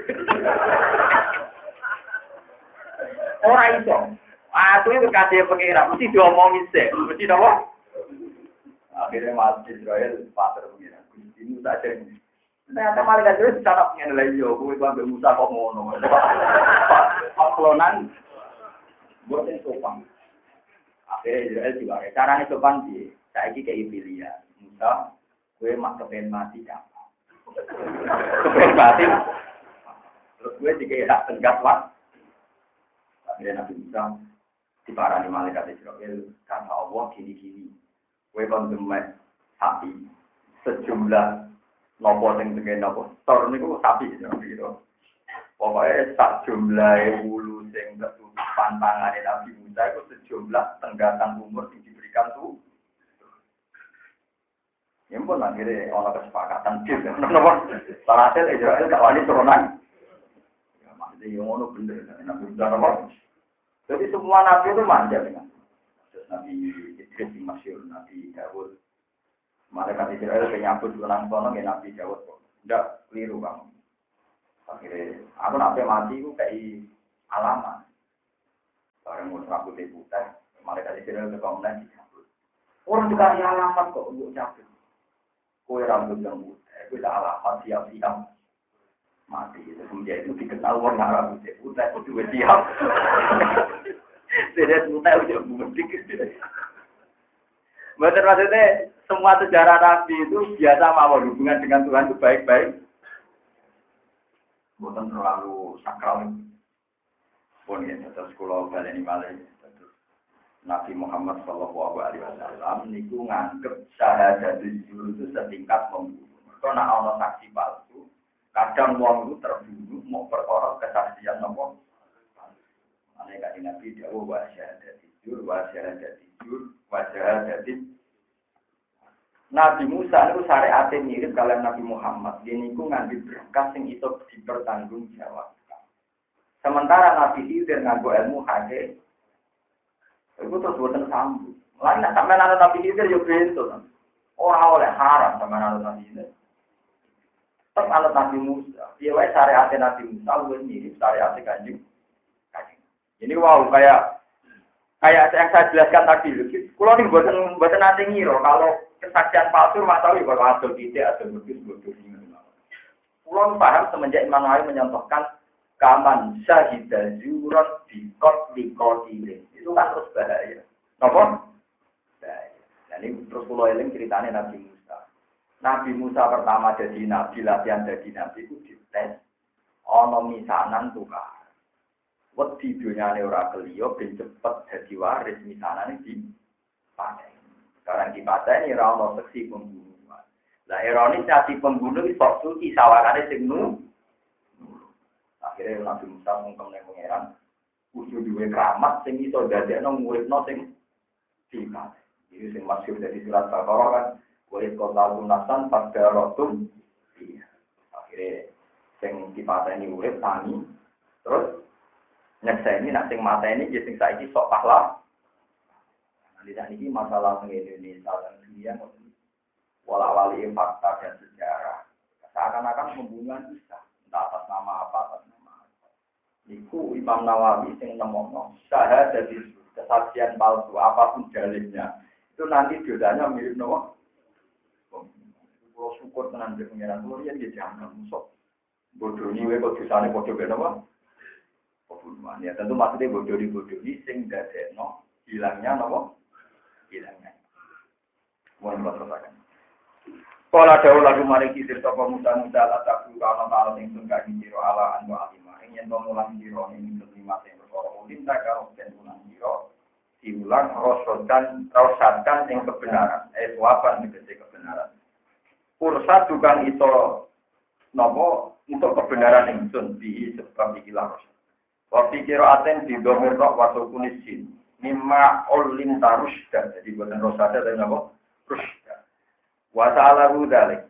Orang itu. Aku itu kasih pengira, mesti diomongin sih, mesti apa? Akhirnya Mas Israel pasar pengira, ini saja ini. Ternyata malaikat itu secara pengen lagi yo, gue ambil Musa kok ngono. Paklonan, buat yang sopan. Akhirnya Israel juga, caranya sopan sih. Saya ini kayak Ibilia, Musa, gue mak kepen mati apa? Kepen mati, terus gue juga tegas lah. Akhirnya Nabi Musa, di para malaikat Israel karena Allah gini-gini. Kue kon gemek sapi sejumlah nopo sing tengen nopo. Tor niku sapi gitu. Pokoknya sak jumlah bulu sing ketutupan tangan Nabi Musa itu sejumlah tenggatan umur yang diberikan tuh. Ya pun akhirnya orang kesepakatan deal. Nomor salah hasil Israel gak wani turunan. Ya maksudnya yang ngono bener. Nabi Musa nomor jadi semua nabi itu manja dengan Nabi Idris Masyur, Nabi Dawud. Malaikat Israel penyambut ulang tahun ke Nabi Dawud. Tidak keliru kamu. Akhirnya, aku nabi mati itu kayak alamat. Barang mau rambut putih, malaikat Israel ke kemudian dicabut. Orang dikasih alamat kok untuk cabut. Kue rambut yang putih, kue alamat siap-siap mati. Semenjak itu diketahui orang Arab itu putih itu juga siap. Tidak putih udah mudik. Betul maksudnya semua sejarah Nabi itu biasa mau hubungan dengan Tuhan itu baik-baik. Bukan terlalu sakral. pun ya terus kula baleni malih Nabi Muhammad Shallallahu Alaihi Wasallam niku nganggep syahadat itu setingkat membunuh. Karena ana saksi palsu, kadang wong itu terbunuh mau perkara kesaksian nopo. Ane kali Nabi dia wa syahadat jujur, wa syahadat jujur, wa syahadat Nabi Musa itu syariat mirip kalian Nabi Muhammad. Dia niku ngambil berkas yang itu dipertanggungjawabkan. Sementara Nabi Khidir nganggo ilmu hadis itu terus buatan sambut. Lain sampai nabi itu yo bentuk. Orang oleh haram sama nana nabi itu. Anak nabi Musa. Dia wae syariat nabi Musa lu mirip syariat kanjeng. Ini wow kayak kayak yang saya jelaskan tadi. Kalau ini buatan buatan nanti ngiro kalau kesaksian palsu mak tahu kalau ada tidak ada betul betul Pulau paham semenjak Imam Nawawi menyontohkan kaman syahidah juron di kot di kotilin itu kan terus bahaya. Napa? Bahaya. Nah ini terus pulau eling ceritanya Nabi Musa. Nabi Musa pertama jadi nabi, latihan jadi nabi itu dites. Ono misanan tukar. Wedi dunyane ora keliyo ben cepet jadi waris misanan di paten. Sekarang di paten ora ono seksi pembunuhan. Lah ironis si pembunuh itu sok suci sawakane sing Akhirnya Nabi Musa ngomong ning pangeran, kudu duwe keramat sing iso dadekno muridno sing sifat. Jadi sing masyhur dari surat Baqarah kan wa kota lunasan pada rotum iya. Akhirnya sing dipateni urip tani terus nyekseni nak sing mateni ya sing saiki sok pahlawan. Nanti saat ini masalah Indonesia dan dunia wala wali fakta dan sejarah. Seakan-akan pembunuhan bisa, entah atas nama apa, atas Iku Imam Nawawi sing nemokno syahadat kesaksian palsu apa pun dalilnya itu nanti dosanya mirip nopo. Kalau syukur tenan di pengiran kulo ya dia jangan musuh. Bodoh ini kok dosane bodoh beda apa? Pembunuhan. Ya tentu maksudnya bodoh di bodoh ini sing no hilangnya nopo hilangnya. Mohon maaf Kala dawuh lagu mari kisir sapa muda-muda la takku kana ta'ala sing tunggal siro ala anu alima. Ing yen mulang sira ing lima sing perkara. Ulin tak karo den ulang sira diulang rosodan rosadan yang kebenaran. Eh suapan tegese kebenaran kursa tukang itu nopo untuk kebenaran yang sun di sebab ikilah rosad Waktu kira aten di domir roh waktu kunisin mimma olin tarusda jadi buatan rosada dan nopo rusda Wa ta'ala dzalik.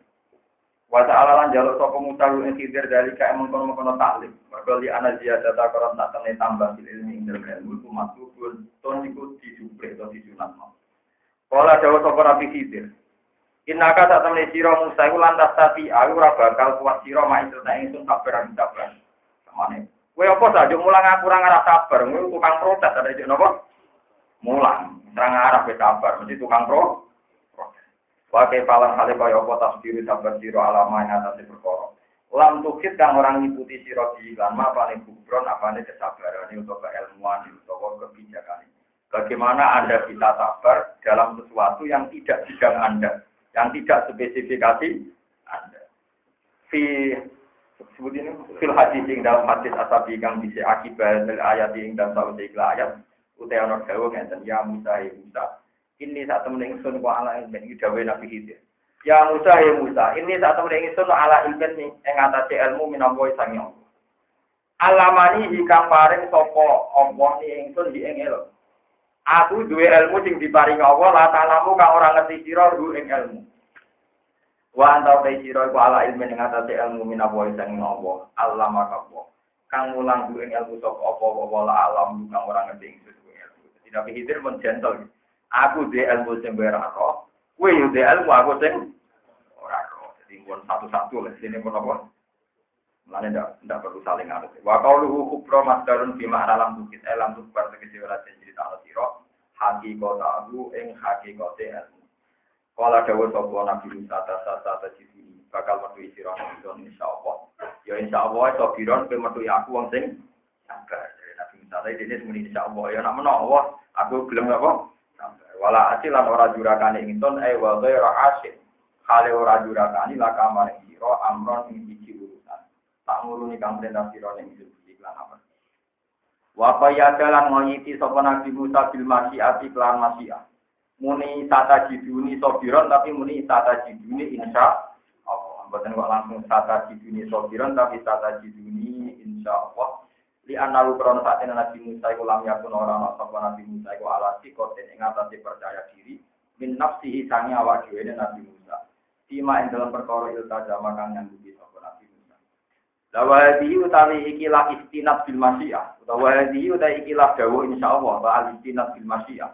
Wa ta'ala lan jaluk sapa Musa ing khidir dari ka emang kono-kono taklim. Mergo li ana ziyadata karon tak tene tambah bil ilmi ing dalem ilmu iku matlubun ton iku dijubre to disunatno. Kala dawa sapa Nabi Khidir. Inaka tak temne sira Musa iku lantas tati aku ora bakal kuat sira mak itu ingsun sabar sabar. Samane. Kowe apa saja mulang aku ora ngarah sabar, kowe tukang protes ada juk napa? Mulang, terang arah sabar, mesti tukang protes. Wakai palang hale kaya apa tasbiru sabar siro alama yang atas perkara. Lam tukit kang orang ngikuti siro di lan ma paling kubron apane kesabaran untuk keilmuan untuk kebijakan. Bagaimana Anda bisa sabar dalam sesuatu yang tidak bidang Anda, yang tidak spesifikasi Anda. Fi sebut ini fil hadis ing dalam hadis asabi kang bisa akibat dari ayat ing dalam sawise ayat utawa ana dawuh ngeten ya Musa ya Musa ini saat temen ingsun wa ala ilmin iki dawuh Nabi Khidir. Ya Musa ya Musa, ini saat temen ingsun ala ilmin ing ngatasi ilmu minangka sange Allah. Alamani hikang paring sapa Allah ni ingsun di. Aku duwe ilmu sing diparing Allah la ta'lamu kang ora ngerti sira ru ing ilmu. Wa anta ta sira ala ilmin ing ngatasi ilmu minangka sange Allah. Allah maka. Kang mulang duwe ilmu sapa apa apa la alam kang ora ngerti duwe ilmu. Nabi Khidir pun gentle. Aku di ilmu sing ora roh, ilmu aku sing ora. Jadi pun satu-satu lah sini pun apa? Mulane ndak perlu saling ngarep. Wa qauluhu kubra masdarun fi ma'na lam tukit elam tukbar tegese ora cerita ana sira hakikate aku ing hakikate ilmu. Kala dawuh sapa Nabi Musa tasa tasa cici bakal metu sira insya Allah. Ya insyaallah iso biron kowe metu aku wong sing sabar. Nabi Musa tadi ini semuanya insyaallah ya nak menawa aku gelem apa? Wala asilan ora jurakane ingsun eh wa ghaira asin. Hale ora jurakane la kamar sira amron ing siji urusan. Tak nguruni kang perintah sira ning siji lan apa. Wa qayyadalan ngoyiti sapa Nabi Musa bil masyiati kelan masyiah. Muni tata jiduni sobiron tapi muni tata jiduni insya Allah. Mboten kok langsung tata jiduni sobiron tapi tata jiduni insya Allah. Li analu krono saat ini Nabi Musa iku lam yakun ora ana sapa Nabi Musa iku ala sikoten ing atase percaya diri min nafsihi sangi awak dhewe Nabi Musa. Tima ing dalam perkara ilta jama kang nyanggupi sapa Nabi Musa. La wahdi utawi ikilah istinab bil masyiah. Utawa wahdi utawi ikilah dawu insyaallah wa al istinab bil masyiah.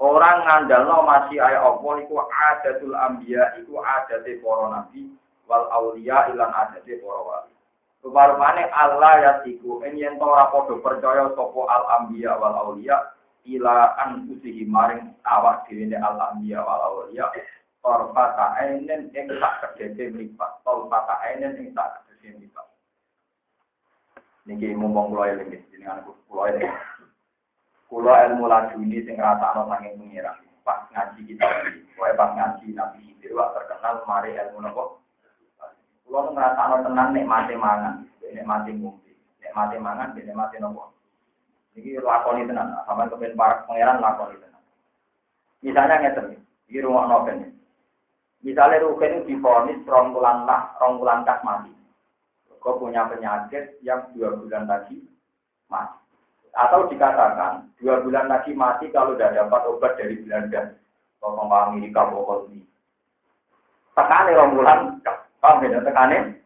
Orang ngandalno ayat Allah iku adatul anbiya iku adate para nabi wal auliya ilan adate para wali. Rupa-rupane Allah ya iku yen ora padha percaya sapa al anbiya wal auliya ila anfusihi maring awak dhewe al anbiya wal auliya Torfata ainen ing tak kedede mripat. Torfata ainen ing tak kedede mripat. Niki mumpung kula eling jenengan kula eling. Kula ilmu laduni sing ngrasakno saking pengira. Pas ngaji kita iki, wae pas ngaji Nabi Khidir wak terkenal mari ilmu nopo. Kula ngrasakno tenan mati mangan, nek mati ngombe, mati mangan, nek mati nopo. Iki lakoni tenan, sampeyan kepen para pangeran lakoni tenan. Misalnya ngeten, iki rumah nopen. Misalnya Rukin difonis rong bulan lah, rong kas mati. Kau punya penyakit yang dua bulan lagi mati. Atau dikatakan dua bulan lagi mati kalau tidak dapat obat dari Belanda, atau Amerika, pokok ini. Tekane rong bulan, paham beda tekane?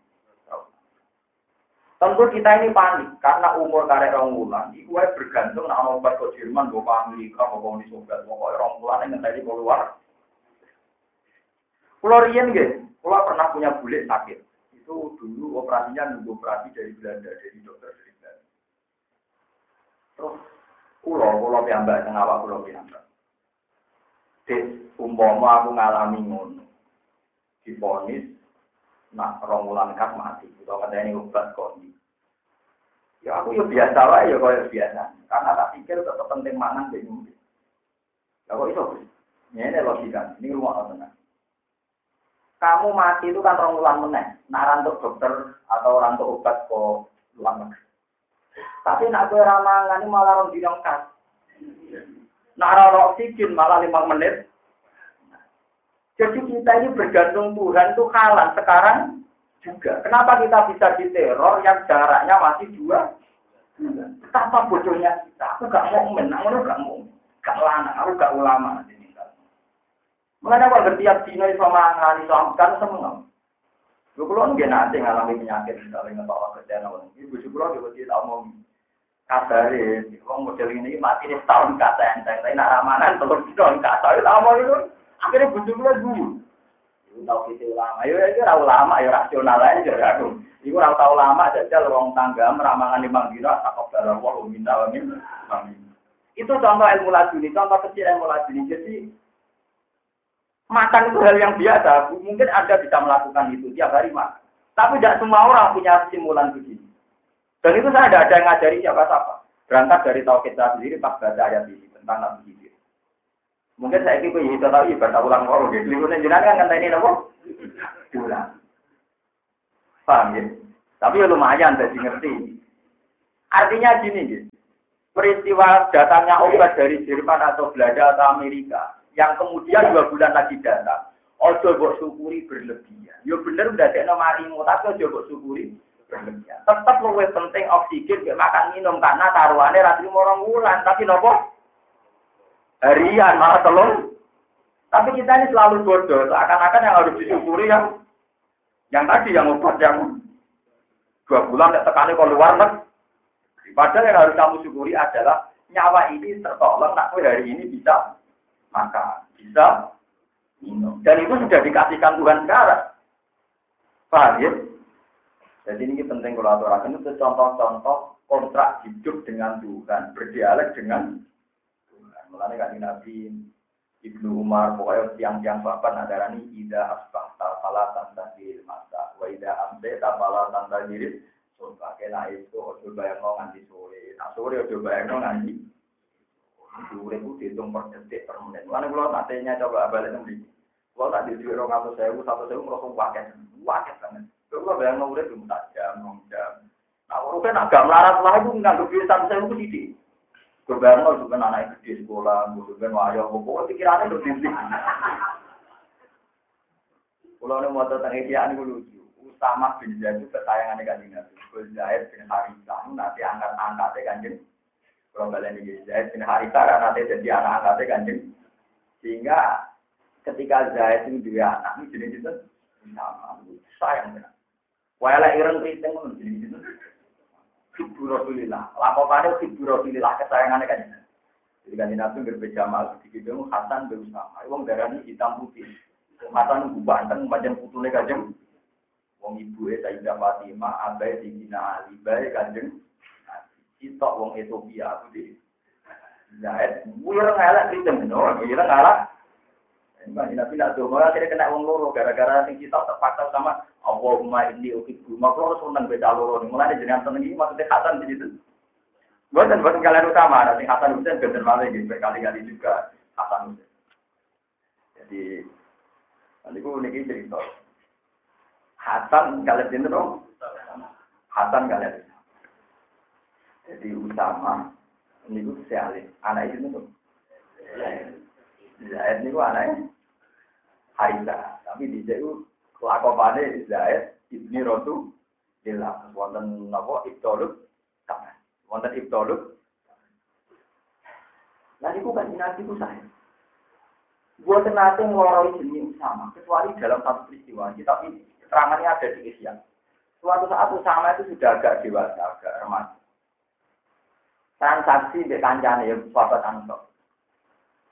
Tentu kita ini panik karena umur karek rong bulan. Iku bergantung nak obat ke Jerman, bawa Amerika, bawa Uni Soviet, bawa rong bulan yang tadi keluar Rien gitu, pulau pernah punya bulik sakit. Itu dulu operasinya nunggu operasi dari Belanda, dari dokter dari Belanda. Terus pulau, pulau piambak, kenapa pulau piambak? Dek, umpama aku ngalami ngono. Diponis, nak romulan kas mati. Atau kata ini obat kondi. Ya aku ya biasa lah, ya kaya biasa. Karena tak pikir tetap penting mangan bingung. Ya kok itu? Ini logika, ini rumah tenang kamu mati itu kan orang ulang meneh. Nah, untuk dokter atau orang untuk obat kok meneh. Tapi nak gue ramangan ini malah orang. Nah, orang oksigen malah lima menit. Jadi kita ini bergantung Tuhan itu kalah sekarang juga. Kenapa kita bisa diteror yang jaraknya masih dua Betapa bodohnya kita. Aku gak mau menang, aku gak mau. Gak lana, aku gak ulama. Mengenai kalau setiap dino itu mangan itu kan semua. Lu kalau nggak nanti ngalami penyakit misalnya nggak bawa kerja nawan. Ibu juga juga tidak mau kabarin. Wong model ini mati nih setahun kata enteng. Tapi nak ramanan telur tahun kata itu mau itu. Akhirnya bujuk juga dulu. Ibu tahu kita ulama. Ayo ya tahu lama ya rasional aja aku. Ibu tahu tahu lama jajal ruang tangga meramangan lima dina. Takut dalam wah minta minta. Itu contoh ilmu laduni. Contoh kecil ilmu laduni. Jadi Makan itu hal yang biasa. Mungkin Anda bisa melakukan itu tiap hari makan. Tapi tidak semua orang punya simulan begini. Dan itu saya tidak ada yang ngajari siapa-siapa. Berangkat dari tauhid saya sendiri pas baca ayat ini tentang Nabi Khidir. Mungkin saya itu itu tahu ibadah ulang orang. Jadi lingkungan jenengan kan kata ini apa? Ulang. Paham ya? Tapi ya lumayan jadi ngerti. Artinya gini, gitu. peristiwa datangnya obat dari Jerman atau Belanda atau Amerika yang kemudian dua bulan lagi datang. Ojo buat syukuri berlebihan. Yo bener udah ada marimu, tapi ojo buat syukuri berlebihan. Tetap lebih penting oksigen, gak makan minum karena taruhannya ratri morong bulan. Tapi nopo harian malah telur. Tapi kita ini selalu bodoh. Seakan-akan yang harus disyukuri yang yang tadi yang obat yang dua bulan tekannya kalau luar negeri. Padahal yang harus kamu syukuri adalah nyawa ini tertolong, nak hari ini bisa maka bisa minum. Dan itu sudah dikasihkan Tuhan sekarang. Paham ya? Jadi ini penting kalau aturakan itu contoh-contoh kontrak hidup dengan Tuhan, berdialog dengan Tuhan. Mulanya kan Nabi Ibnu Umar, pokoknya tiang-tiang bapak nadarani ida asbah tafala tanda diri masa, wa ida amse tafala tanda diri, so pakai nah itu, ojo bayang nganti sore, nah sore ojo bayang nganti Dure itu dihitung per detik per menit. Mana kalau nantinya coba balik nanti. Kalau tak di orang atau sewu, satu sewu merosot waket, waket banget. Kalau bayang mau udah cuma jam, enam jam. Nah, urusan agak melarat lah itu nggak lebih satu saya itu sih. Kebayang lo juga anak di sekolah, juga wajah, pokoknya pikirannya udah tinggi. Kalau ini mau tentang ini lucu. Usama bin Zaid itu kesayangan kanjeng Nabi. Gus Zaid bin Harisa nanti angkat angkatnya kanjeng. Kalau kalian ini Zaid bin Harisa nanti jadi anak angkatnya kanjeng. Sehingga ketika Zaid itu dia anak ini jenis itu sama sayang benar. Walau ireng kriting pun jenis itu. Ibu Rasulillah. Laporannya Ibu Rasulillah kesayangannya kan. Jadi kan Nabi berbeda mal di gitu Hasan bin Usama. Wong darah ini hitam putih. Hasan bu banteng macam putune kanjeng. Wong ibu e Sayyidah Fatimah, abai di Gina Ali, bae Kita wong Ethiopia aku di. Zaid, wireng elek kriting, no, wireng elek. Mbak Nabi nak doa akhirnya kena wong loro gara-gara sing kita terpaksa sama Allahumma inni uhibbu. Maka harus seneng beda loro. Mulai jenengan seneng ini maksudnya Hasan di situ. Bukan bukan kalian utama, nanti Hasan Husain bener malah gitu berkali-kali juga Hasan Husain. Jadi gue ini cerita. Hasan kalian jenis dong. Hasan kalian. Jadi utama ini gue sealit anak itu tuh. Zaid ini gue anaknya Harisa. Tapi di situ kelakopane Zaid ibni Rotu Dila. Wonten Ibtolut sama. Wonten Ibtolut. Nah itu kan nanti itu saya. Gue nanti ngeloroi jenis sama. Kecuali dalam satu peristiwa. Tapi keterangannya ada di Isya. Suatu saat Usama itu sudah agak dewasa, agak remaja. Transaksi di kancane ya, sahabat Ansor.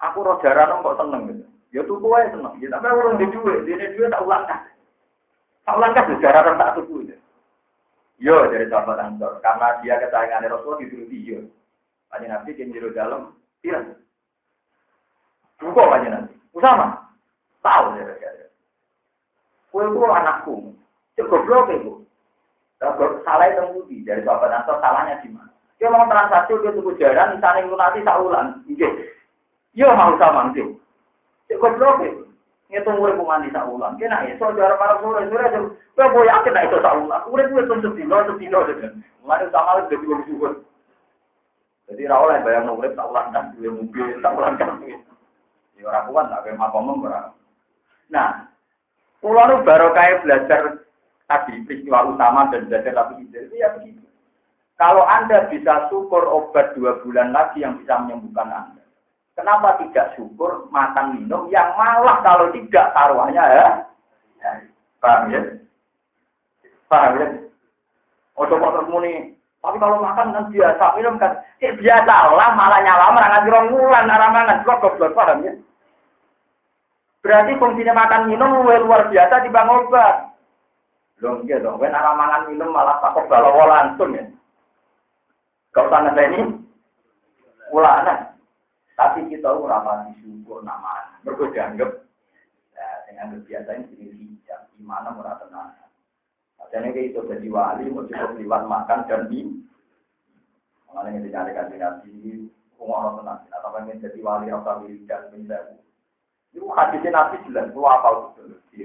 Aku roh jarang kok seneng gitu. Ya tuku aja seneng. Ya tapi orang di duit, di duit tak ulang kan. Tak ulang kan sejarah orang tak tuku ya. Yo dari sahabat Ansor, karena dia kesayangan Rasulullah dituruti yo. Kajian Nabi yang jero dalam, tidak. Buka kajian Nabi. Usama, tahu ya. Kue itu anakku, cukup blok itu. Kalau salah budi dari sahabat Ansor, salahnya di mana? Dia mau transaksi dia tuku jaran, misalnya lunasi tak ulang, iya. Yo mau sama nanti. Cek goblok e. Ngitung urip mandi sak ulang. Kena iso jare para sore sore aja. Kowe boy yakin nek iso sak ulang. Urip kuwi pun sedino sedino aja. Mulane sama lagi dadi wong syukur. Jadi ra oleh bayang urip sak ulang kan duwe mobil sak ulang kan. Ya ora kuat tak kaya makom ora. Nah, pulau baru kayak belajar tadi peristiwa utama dan belajar tapi itu ya begitu. Kalau Anda bisa syukur obat dua bulan lagi yang bisa menyembuhkan Anda. Kenapa tidak syukur makan minum yang malah kalau tidak taruhannya ya? paham ya? Paham ya? Ojo kok muni. Tapi kalau makan kan biasa minum kan eh, biasa lah malah nyala merangan jirong bulan arah mangan kok goblok paham ya? Berarti fungsinya makan minum luar biasa di bang obat. Belum gitu when arah mangan minum malah takut kalau langsung ya. Kau tanya ini, ulana. Tapi kita ora pati syukur nama. Mergo dianggap dengan biasa ini jenis hijab, gimana ora tenang. Jadi kayak itu jadi wali, mau cukup liwat makan dan di Malah yang dicari kasih nabi, orang tenang. Atau pengen jadi wali atau dan minta. Itu hadisnya nabi jelas, lu apa itu di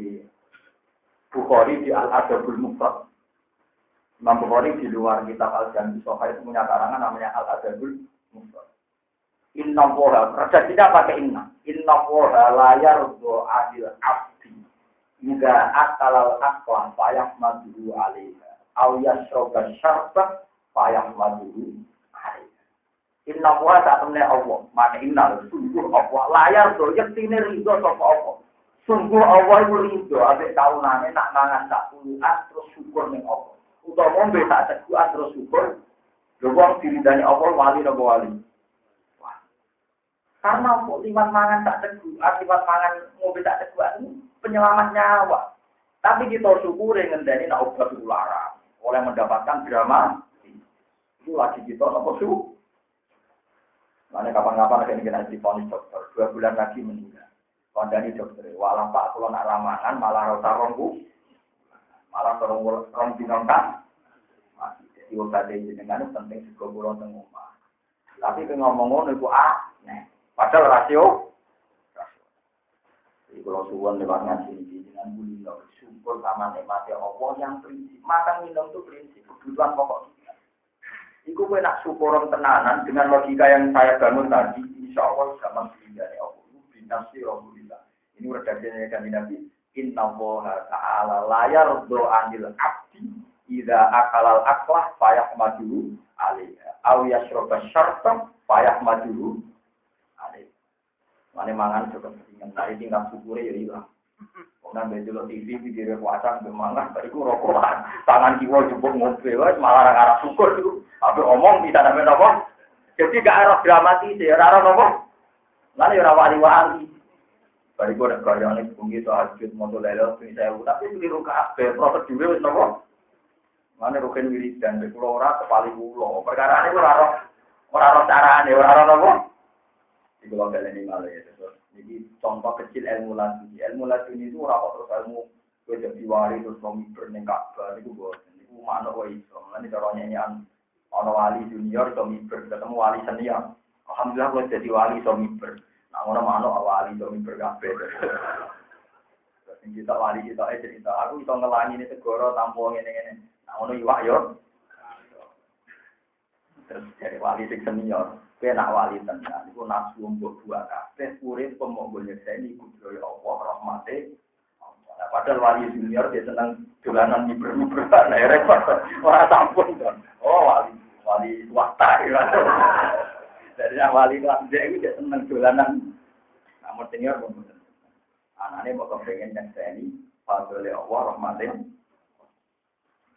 Bukhari di Al Adabul Mufrad. Imam Bukhari di luar kitab Al Jami Soha itu punya karangan namanya Al Adabul Mufrad. Inna woha, redaksinya pakai inna. Inna woha layar do adil abdi. Ida akalal akwa payah madhu alaiha. Au yasroba syarbah payah madhu alaiha. Inna woha tak temennya Allah. Maka inna sungguh Allah. Layar do yaktine ridho sopa Allah. Sungguh Allah itu ridho. Abis tahunannya nak mangan tak puluhan terus syukur nih Allah. Untuk ngombe tak teguhan terus syukur. Lewang diridani Allah wali nopo wali. Karena kok liwat mangan tak teguh, liwat mangan mobil tak teguh itu penyelamat nyawa. Tapi kita syukuri ngendani nak obat ulara oleh mendapatkan drama. Itu lagi kita nopo su. Mana kapan-kapan kita diponis dokter, dua bulan lagi meninggal. Kondani dokter, walau pak kalau nak ramangan malah rasa rongku, malah rong rong dinongkan. Masih jadi obat ini dengan penting juga pulau tengah. Tapi ngomong-ngomong itu ah, nih. Padahal rasio. Jadi kalau suwon lewat ngaji ini dengan buli syukur sama nikmatnya Allah yang prinsip. Makan minum itu prinsip kebutuhan pokok. Iku kowe nak syukuran tenanan dengan logika yang saya bangun tadi, insya Allah zaman dari Allah. Binasi Rasulullah. Ini redaksinya dari Nabi. Inna Allah ta'ala layar anil abdi Ida akalal aklah payah maju alaiha. Aw yasroba syartam payah maju alaiha. Mana mangan juga ketinggalan. Nah, tinggal syukurnya ya hilang. Nah, betul TV video puasa bermangan, tadi ku rokokan, tangan kiwa jemput ngobrol, malah arah syukur itu. Tapi omong bisa sampai nopo. Jadi gak arah dramatis ya, arah nopo. Lalu ya wali wali. Bari ku udah kaya nih, itu hajut, mau lelo, ini saya tapi keliru kafe, prosedur itu nopo. Mana rukin wiridan, pulau ora. Perkara ini ora ora cara ini, ora nopo. Di pulau ini malah ya, jadi contoh kecil ilmu laduni. Ilmu laduni itu orang terus ilmu gue jadi wali terus mau miber neng kakak itu gue. Itu mana gue itu. Nanti caranya ini an ono wali junior so miber ketemu wali senior. Alhamdulillah gue jadi wali so miber. Orang mana wali so miber kafe. Terus kita wali kita eh cerita. Aku bisa ngelani ini segoro tampung ini ini. Nah ono yo. Terus dari wali senior. Kena wali tenan, itu nafsu untuk dua kabeh, urip pemonggo nyekeni kudroy Allah, rahmati. Nah, padahal wali junior dia senang dolanan miber-miber, nah ya repot, wah sampun kan. Oh wali, wali swasta ya. Jadi yang wali kelas dia itu dia senang dolanan. Namun senior pun betul. Anaknya mau kepengen yang saya ini, padahal Allah, rahmati.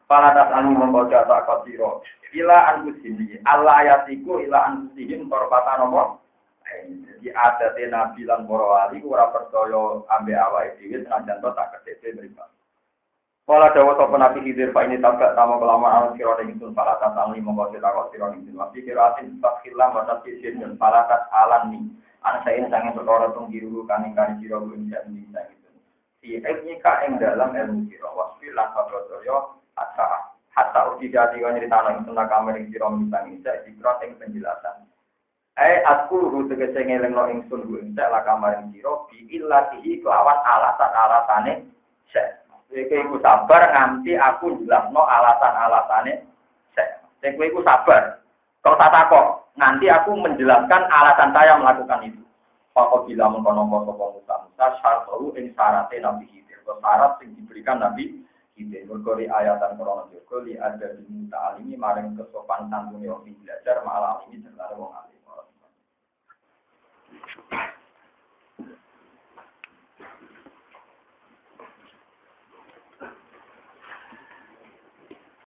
Pala tas anu mengkoca tak kotiro. Ila anfusihim. Allah ayatiku ila anfusihim korpatan nopo. Jadi ada nabi lan para wali ora percaya ambe awake dhewe senajan to tak ketete mripat. Kala dawa sapa nabi hidir pak ini tabak tamu kelama alam sira ing sun pala tas anu mengkoca tak kotiro ing sun. Wafi kiratin fakilam wa tasfisin dan pala tas alan ni. Ana sayin sange perkara tung diru kaning kan sira ing jan bisa gitu. Si eknika ing dalam ilmu sira wasfi lan padha hatta hatta uji jadi kan cerita nang tentang kamar yang siro minta minta dikron yang penjelasan. Eh aku ru tegese ngeleng lo ingsun gue minta lah kamar yang siro bi illatihi kelawan alasan alasane Iki iku sabar nganti aku jelasno alasan alasane se. Sing iku sabar. Kau tak takok nganti aku menjelaskan alasan saya melakukan itu. Pokok bila mengkono kono Musa Musa syarat ing syaratnya Nabi Khidir. Syarat yang diberikan Nabi Ide berkori ayatan krono joko li ada di muta alimi maring kesopan santuni ofi belajar malah ini terlalu wong alim.